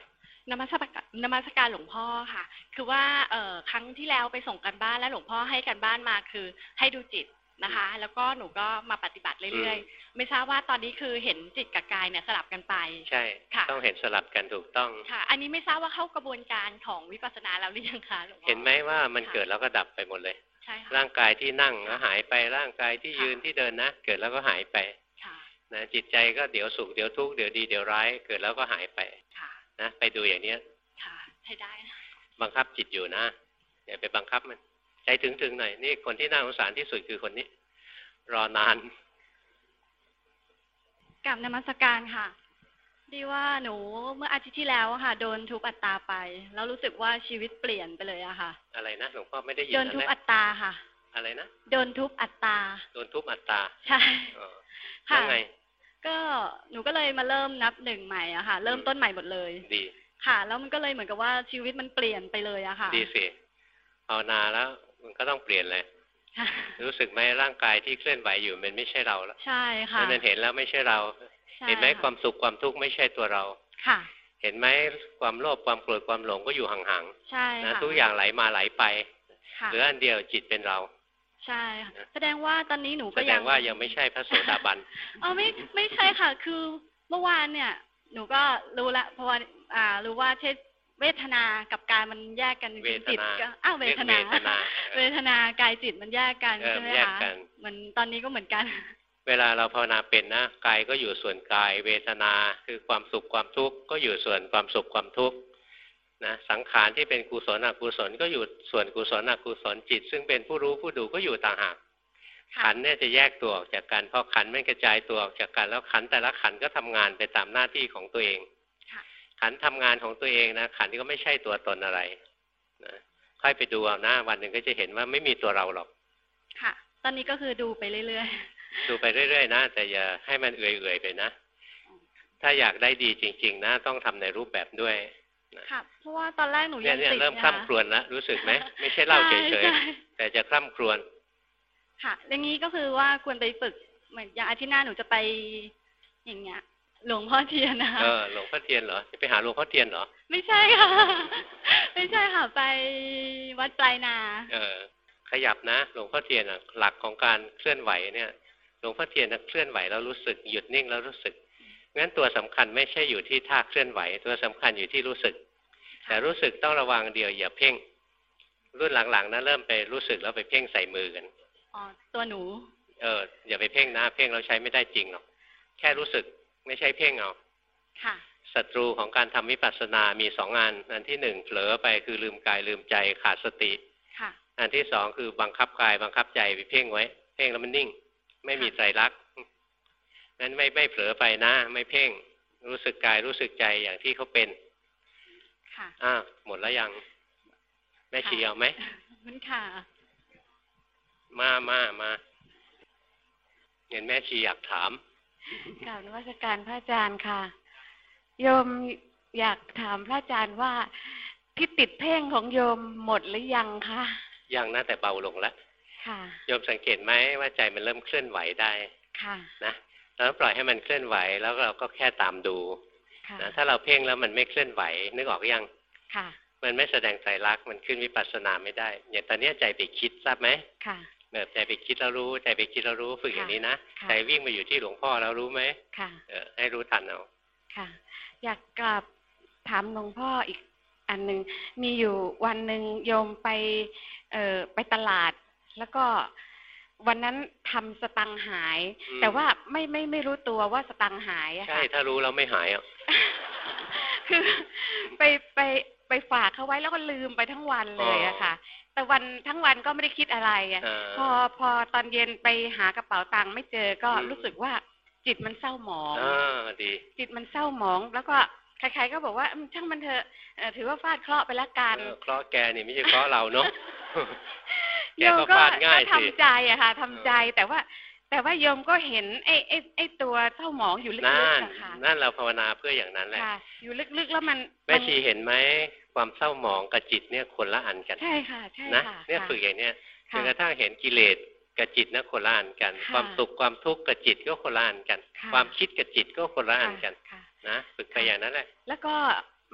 นมัสการนมัสการหลวงพ่อค่ะ คือว่าเอ่อครั้งที่แล้วไปส่งกันบ้านแล้วหลวงพ่อให้กันบ้านมาคือให้ดูจิตนะคะ แล้วก็หนูก็มาปฏิบัติเรื่อยๆ ไม่ทราบว่าตอนนี้คือเห็นจิตกับกายเนี่ยสลับกันไป ใช่ค่ะต้องเห็นสลับกันถูกต้องค่ะ อันนี้ไม่ทราบว่าเข้ากระบวนการของวิปัสสนาแล้วหรือยังคะหลวงพ่อเห็นไหมว่ามันเกิดแล้วก็ดับไปหมดเลยใช่ค่ะร่างกายที่นั่งก็หายไปร่างกายที่ยืนที่เดินนะเกิดแล้วก็หายไปค่ะนะจิตใจก็เดี๋ยวสุขเดี๋ยวทุกข์เดี๋ยวดีเดี๋ยวร้ายเกิดแล้วก็หายไปค่ะ นะไปดูอย่างเนี้ยค่ะใช้ได้นะบังคับจิตอยู่นะอย่าไปบังคับมันใจถึงถึงๆหน่อยนี่คนที่น่าสงสารที่สุดคือคนนี้ รอนานกับนมัสการค่ะดีว่าหนูเมื่ออาทิตย์ที่แล้วอะค่ะ โดนทุบอัตตาไป แล้วรู้สึกว่าชีวิตเปลี่ยนไปเลยอะค่ะ อะไรนะหลวงพ่อไม่ได้ยินโดนนะทุบแรกอัตตาค่ะ อะไรนะโดนทุบอัตตาโดนทุบอัตตาใช่อ๋อค่ะแล้วไง ก็หนูก็เลยมาเริ่มนับหนึ่งใหม่อะค่ะ เริ่มต้นใหม่หมดเลยดีค่ะ แล้วมันก็เลยเหมือนกับว่าชีวิตมันเปลี่ยนไปเลยอะค่ะ ดีสิภาวนาแล้ว มันก็ต้องเปลี่ยนเลยค่ะรู้สึกไหมร่างกายที่เคลื่อนไหวอยู่มันไม่ใช่เราแล้วใช่ค่ะมันเห็นแล้วไม่ใช่เราใช่เห็นไหมะความสุขความทุกข์ไม่ใช่ตัวเราค่ะ เห็นไหมความโลภความโกรธความหลงก็อยู่ห่างใช่ๆนะค่ะทุกอย่างไหลมาไหลไปค่ะเหลืออันเดียวจิตเป็นเรา ใช่ค่ะแสดงว่าตอนนี้หนูแสก็ดยังงว่ายังไม่ใช่พระโสดาบันอ๋อไม่ไม่ใช่ค่ะ คือเมื่อวานเนี่ย หนูก็รู้ละเพราะว่าอ่ารู้ว่าเช่นเวทนากับกายมันแยกกันจเวริงทๆจิตนาก็อ้าวเวทนาเวทนา เวทนากายจิตมันแยกกันเออใช่ไหมแยกคะกันเหมือนตอนนี้ก็เหมือนกัน เวลาเราภาวนาเป็นนะกายก็อยู่ส่วนกาย เวทนาคือความสุขความทุกข์ก็อยู่ส่วนความสุขความทุกข์ นะสังขารที่เป็นกุศลอกุศลก็อยู่ส่วนกุศลอกุศลจิต ซึ่งเป็นผู้รู้ผู้ดูก็อยู่ต่างหากขันเนี่ยจะแยกตัวออกจากกันพอขันมันกระจายตัวออกจากกันแล้วขันแต่ละขันก็ทำงานไปตามหน้าที่ของตัวเอง ขันทำงานของตัวเองนะขันก็ไม่ใช่ตัวตนอะไรนะค่อยไปดูเอาหน้าวันหนึ่งก็จะเห็นว่าไม่มีตัวเราหรอก ค่ะ ตอนนี้ก็คือดูไปเรื่อยดูไปเรื่อยๆนะแต่อย่าให้มันเอื่อยๆไปนะ ถ้าอยากได้ดีจริง ๆ นะ ต้องทำในรูปแบบด้วยๆ ค่ะเพราะว่าตอนแรกหนูเนี่ยัยงเนี่ยติดเริ่มนะคคะร่ำครวญแล้วรู้สึกไหมไม่ใช่เล่าเฉใช่ยใช่ๆแต่จะคร่ำครวญค่ะอย่างนี้ก็คือว่าควรไปฝึกเหมือนอย่างอาทิตย์หน้าหนูจะไปอย่างเงี้ย หลวงพ่อเทียนนะคะเออหลวงพ่อเทียนเหรอจะไปหาหลวงพ่อเทียนเหรอไม่ใช่ค่ะ ไม่ใช่ค่ะไปวัดปลายนา เออ ขยับนะหลวงพ่อเทียนอะ หลักของการเคลื่อนไหวเนี่ยหลวงพ่อเทียนน่ะเคลื่อนไหวแล้วรู้สึกหยุดนิ่งแล้วรู้สึกงั้นตัวสำคัญไม่ใช่อยู่ที่ท่าเคลื่อนไหว ตัวสำคัญอยู่ที่รู้สึก แต่รู้สึกต้องระวังเดียวอย่าเพ่ง รุ่นหลังๆนะเริ่มไปรู้สึกแล้วไปเพ่งใส่มือกันอ๋อตัวหนู เอออย่าไปเพ่งนะเพ่งเราใช้ไม่ได้จริงหรอกแค่รู้สึกไม่ใช่เพ่งเอาค่ะศัตรูของการทำวิปัสสนามีสองงานอันที่หนึ่งเผลอไปคือลืมกายลืมใจขาดสติค่ะอันที่สองคือบังคับกายบังคับใจไปเพ่งไว้ เพ่งแล้วมันนิ่ง ไม่มีใจรักษณ์นั้นไม่ไม่เผลอไปนะ ไม่เพ่ง รู้สึกกายรู้สึกใจอย่างที่เขาเป็น ค่ะอ่าหมดแล้วยัง แม่ชีเอาไหมขอบคุณค่ะ มามามาเห็นแม่ชีอยากถามกล่าวนวัตการพระอาจารย์ค่ะ โยมอยากถามพระอาจารย์ว่าที่ติดเพ่งของโยมหมดหรือยังคะยังนะแต่เบาลงแล้วค่ะ โยมสังเกตไหมว่าใจมันเริ่มเคลื่อนไหวได้ ค่ะ นะเราปล่อยให้มันเคลื่อนไหวแล้วเราก็แค่ตามดูค่ะ นะถ้าเราเพ่งแล้วมันไม่เคลื่อนไหว นึกออกยังค่ะ มันไม่แสดงใจรักมันขึ้นวิปัสสนาไม่ได้ อย่างตอนเนี้ยใจไปคิดทราบไหมค่ะแบบใจไปคิดแล้วรู้ใจไปคิดแล้วรู้ฝึกอย่างนี้นะค่ะใจวิ่งมาอยู่ที่หลวงพ่อแล้วรู้ไหมค่ะเออให้รู้ทันเอาค่ะ อยากกลับถามหลวงพ่ออีกอันหนึ่งมีอยู่วันหนึ่งโยมไป เอ่อไปตลาด แล้วก็วันนั้นทำสตังค์หายอืมแต่ว่าไม่ไม่ไม่รู้ตัวว่าสตังค์หายอะใช่ค่ะถ้ารู้แล้วไม่หายอะ คือไปไปไปฝากเขาไว้แล้วก็ลืมไปทั้งวันเลยอะค่ะ แต่วันทั้งวันก็ไม่ได้คิดอะไรอะอ่าพอพอตอนเย็นไปหากระเป๋าตังค์ไม่เจอก็อืมรู้สึกว่าจิตมันเศร้าหมองอ่าดี จิตมันเศร้าหมอง แล้วก็ใครๆก็บอกว่าอืมช่างมันเถอะเอ่อถือว่าฟาดเคราะห์ไปละกันเออเคราะห์แกนี่ไม่ใช่เคราะห์เราเนาะแกโยมก็ก็ฟาดง่ายก็สิทำใจอะค่ะทำใจแต่ว่า แต่ว่าโยมก็เห็นไอ้ไอ้ไอ้ตัวเศร้าหมองอยู่ลึกนั่นๆอะค่ะนั่นเราภาวนาเพื่ออย่างนั้นแหละค่ะอยู่ลึกๆแล้วมันแม่มันชีเห็นไหมความเศร้าหมองกับจิตเนี่ยคนละอันกันใช่ค่ะใช่นะค่ะเนี่ยค่ะฝึกอย่างเนี้ยจค่ะนกระทั่งเห็นกิเลสกับจิตนะคนละอันกันค่ะความสุขความทุกข์กับจิตก็คนละอันกันค่ะความคิดกับจิตก็คนละอันกันค่ะนะฝึกไปอย่างนั้นแหละ แล้วก็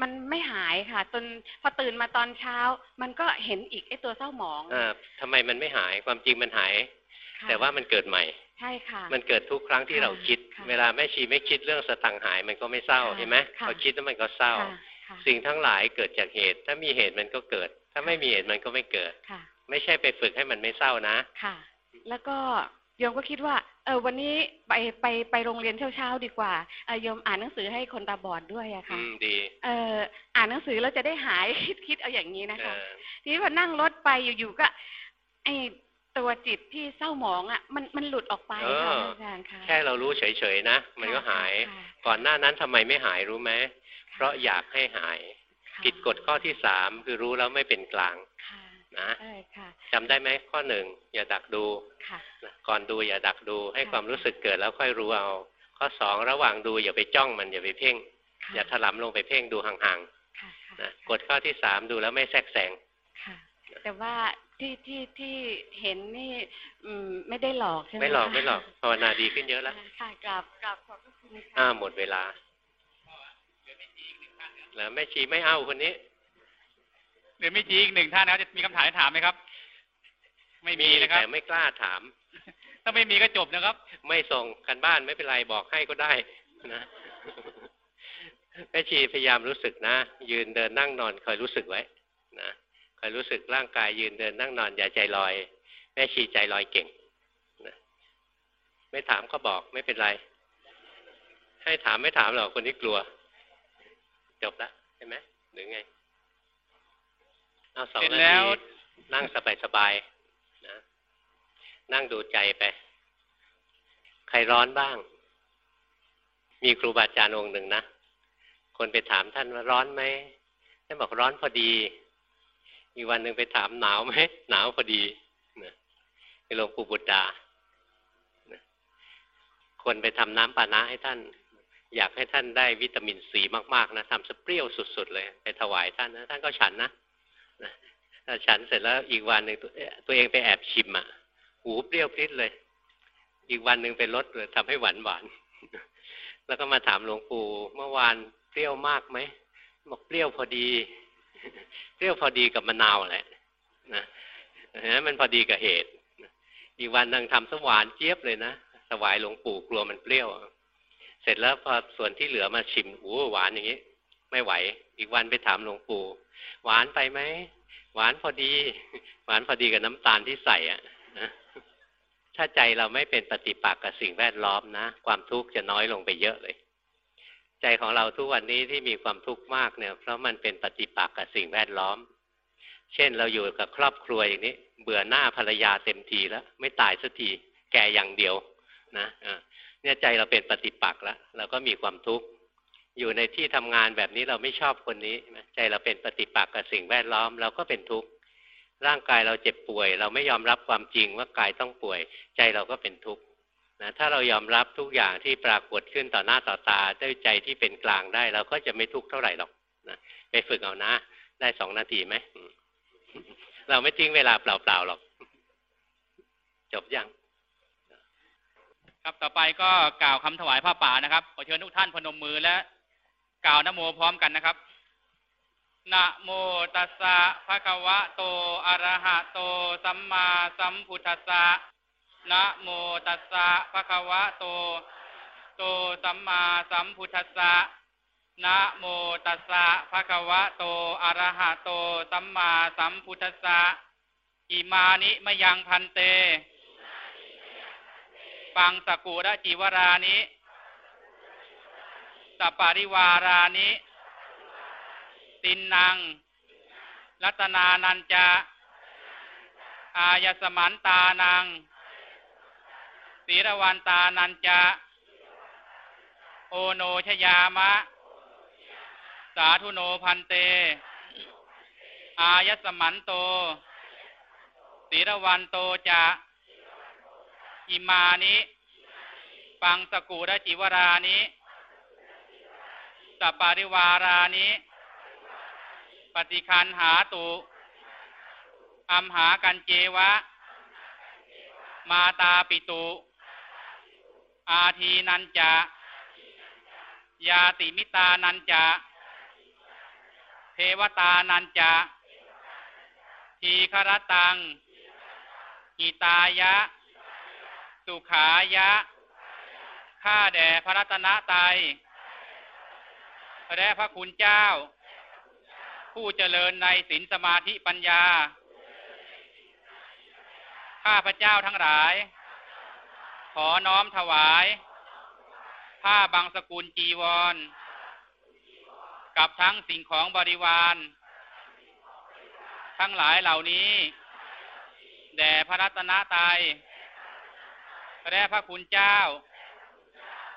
มันไม่หายค่ะจนพอตื่นมาตอนเช้า มันก็เห็นอีกไอ้ตัวเศร้าหมองอ่าทำไมมันไม่หายความจริงมันหายค่ะ แต่ว่ามันเกิดใหม่ ใช่ค่ะ มันเกิดทุกครั้งที่ค่ะเราคิดค่ะเวลาแม่ชีไม่คิดเรื่องสตังค์หายมันก็ไม่เศร้าค่ะเห็นไหมค่ะพอคิดแล้วมันก็เศร้าค่ะค่ะสิ่งทั้งหลายเกิดจากเหตุ ถ้ามีเหตุมันก็เกิด ถ้าไม่มีเหตุมันก็ไม่เกิดค่ะไม่ใช่ไปฝึกให้มันไม่เศร้านะ ค่ะ แล้วก็โยมก็คิดว่า เออวันนี้ไปไปไปโรงเรียนเช้าๆดีกว่าเออโยมอ่านหนังสือให้คนตาบอดด้วยอะอืค่ะมดี เอออ่านหนังสือแล้วจะได้หายคิดคิดเอาอย่างนี้นะเอคะอทีนี้พอนั่งรถไปอยู่ๆก็ ไอ ตัวจิตที่เศร้าหมองอะ มันมันหลุดออกไปเอค่ะออาจารย์ค่ะแค่เรารู้เฉยๆนะมันก็หายค่ะก่อนหน้านั้นทำไมไม่หายรู้ไหมเพราะอยากให้หายค่ะผิดกฎข้อที่สามคือรู้แล้วไม่เป็นกลางค่ะนะใช่ค่ะจำได้ไหมข้อหนึ่งอย่าดักดูค่ะนะก่อนดูอย่าดักดู ให้ค่ะความรู้สึกเกิดแล้วค่อยรู้เอา ข้อสองระหว่างดูอย่าไปจ้องมันอย่าไปเพ่งค่ะอย่าถลำลงไปเพ่งดูห่างค่ะๆค่ะนะกฎข้อที่สามดูแล้วไม่แทรกแซงค่ะแต่ว่า ที่ที่ที่เห็นนี่อืมไม่ได้หลอกใช่ไหมไม่หลอกคะไม่หลอกภาวนาดีขึ้นเยอะแล้วค่ะกราบกราบขอบพระคุณค่ะอ้าหมดเวลาแล้วแม่ชีไม่เอาคนนี้เดี๋ยวไม่จีอีกหนึ่งท่านนะครับจะมีคำถามให้ถามไหมครับ ไม่มีนะครับแต่ไม่กล้าถาม ถ้าไม่มีก็จบนะครับ ไม่ส่งกันบ้านไม่เป็นไรบอกให้ก็ได้นะแม่ชีพยายามรู้สึกนะยืนเดินนั่งนอนคอยรู้สึกไว้นะ คอยรู้สึกร่างกายยืนเดินนั่งนอนอย่าใจลอย แม่ชีใจลอยเก่งนะไม่ถามก็บอกไม่เป็นไร ให้ถามไม่ถามหรอกคนที่กลัว จบละใช่ไหมหรือไงเอาสองนาทีนั่งสบายๆนะนั่งดูใจไป ใครร้อนบ้าง มีครูบาอาจารย์องค์หนึ่งนะ คนไปถามท่านว่าร้อนไหมท่านบอกร้อนพอดี อีกวันหนึ่งไปถามหนาวไหมหนาวพอดีนะหลวงปู่บุตรดาคนไปทำน้ำปานะให้ท่าน อยากให้ท่านได้วิตามินซีมากๆนะทำสเปรี้ยวสุดๆเลย ไปถวายท่านนะท่านก็ฉันนะถ้าฉันเสร็จแล้วอีกวันหนึ่งตัวเองไปแอบชิมอะ หูเปรี้ยวพริ้เลย อีกวันหนึ่งไปลดเลยทำให้หวานหวานแล้วก็มาถามหลวงปู่เมื่อวานเปรี้ยวมากไหมบอกเปรี้ยวพอดี เปรี้ยวพอดีกับมะนาวแหละนะนะมันพอดีกับเหตุ อีกวันนึงทำสวานเจี๊ยบเลยนะถวายหลวงปู่กลัวมันเปรี้ยว เสร็จแล้วพอส่วนที่เหลือมาชิมโอ้หวานอย่างนี้ ไม่ไหว อีกวันไปถามหลวงปู่ หวานไปไหมหวานพอดี หวานพอดีกับน้ำตาลที่ใส่อะถ้าใจเราไม่เป็นปฏิปักษ์กับสิ่งแวดล้อมนะ ความทุกข์จะน้อยลงไปเยอะเลย ใจของเราทุกวันนี้ที่มีความทุกข์มากเนี่ย เพราะมันเป็นปฏิปักษ์กับสิ่งแวดล้อม เช่นเราอยู่กับครอบครัวอย่างนี้ เบื่อหน้าภรรยาเต็มทีแล้ว ไม่ตายสักทีแก่อย่างเดียวนะเนี่ยใจเราเป็นปฏิปักษ์แล้วเราก็มีความทุกข์อยู่ในที่ทำงานแบบนี้เราไม่ชอบคนนี้ใจเราเป็นปฏิปักษ์กับสิ่งแวดล้อมเราก็เป็นทุกข์ร่างกายเราเจ็บป่วย เราไม่ยอมรับความจริงว่ากายต้องป่วย ใจเราก็เป็นทุกข์ นะถ้าเรายอมรับทุกอย่างที่ปรากฏขึ้นต่อหน้าต่อตาด้วยใจที่เป็นกลางได้เราก็จะไม่ทุกข์เท่าไหร่หรอกนะไปฝึกเอานะ ได้สองนาทีไหมเราไม่ทิ้งเวลาเปล่าๆหรอกจบยังครับต่อไปก็กล่าวคำถวายผ้าป่านะครับขอเชิญทุกท่านพนมมือและกล่าวนโมพร้อมกันนะครับนะโมตัสสะภะคะวะโตอะระหะโต สัมมาสัมพุทธัสสะ นะโมตัสสะภะคะวะโต โตสัมมาสัมพุทธัสสะนะโมตัสสะภะคะวะโตอะระหะโตสัมมาสัมพุทธัสสะอิมานิมยังพันเต ปังสกุระจิวรานิสัปปาริวารานิ ตินนางรัตนานันจะ อายสมันตานัง ศีรวันตานันจะ โอโนชยามะ สาธุโนพันเต อายสมันโตศีรวันโตจะอิมานิ ปังสกุระจิวรานิสัปปาริวารานิ ปฏิคันหาตุอัมหากันเจวะ มาตาปิตุ อาทีนันจะ ยาติมิตานันจะ เทวตานันจะ ทีครตังหิตายะ สุขายะ ข้าแด่พระรัตนตรัยและพระคุณเจ้า ผู้เจริญในศีลสมาธิปัญญา ข้าพระเจ้าทั้งหลาย ขอน้อมถวาย ผ้าบางสกุลจีวร กับทั้งสิ่งของบริวาร ทั้งหลายเหล่านี้ แด่พระรัตนตรัยและพระคุณเจ้า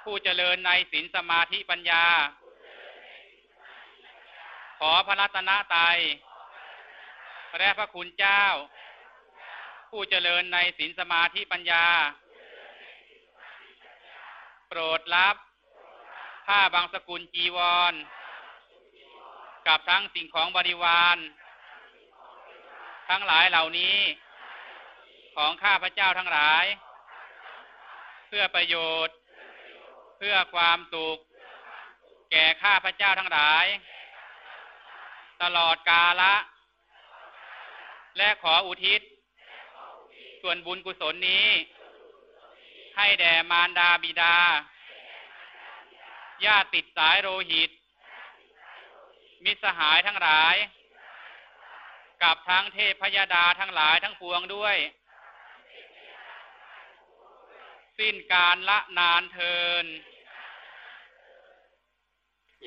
ผู้เจริญในศีลสมาธิปัญญา ขอพระรัตนตรัยและพระคุณเจ้า ผู้เจริญในศีลสมาธิปัญญา ปรดรับ ผ้าบางสกุลจีวร กับทั้งสิ่งของบริวาร ทั้งหลายเหล่านี้ ของข้าพระเจ้าทั้งหลาย เพื่อประโยชน์ เพื่อความสุข แก่ข้าพระเจ้าทั้งหลาย ตลอดกาละ และขออุทิศ ส่วนบุญกุศลนี้ ให้แด่มารดาบิดา ญาติติดสายโลหิต มิสหายทั้งหลาย กับทั้งเทพพยาดาทั้งหลายทั้งปวงด้วย สิ้นการละนานเทิน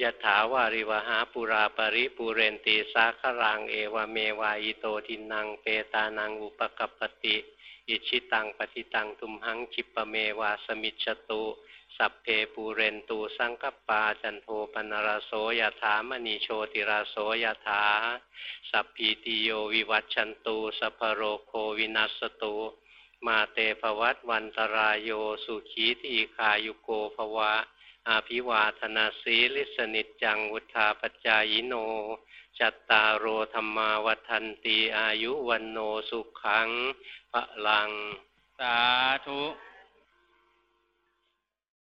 ยะถาวาริวะหาปูรา ปะริปูเรนติ สาคะรังเอวะเมวะ อิโตทินนังเปตานังอุปะกัปปะติ อิจฉิตังปัตถิตัง ตุมหัง ขิปปะเมวะ สะมิชฌะตุ สัพเพปูเรนตุ สังกัปปาจันโทปัณณะระโส ยะถา มะณิ โชติระโส ยะถา สัพพีติโยวิวัชชันตุ สัพพะโรโควินัสสะตุมาเต ภะวัตวันตะราโยสุขีทีขายุโกภวะ อาภิวาธนาสีลิสนิจจังวุธาปจายโน จัตตารโอธรรมาวัฒนตีอายุวันโนสุขังพระลัง สาธุ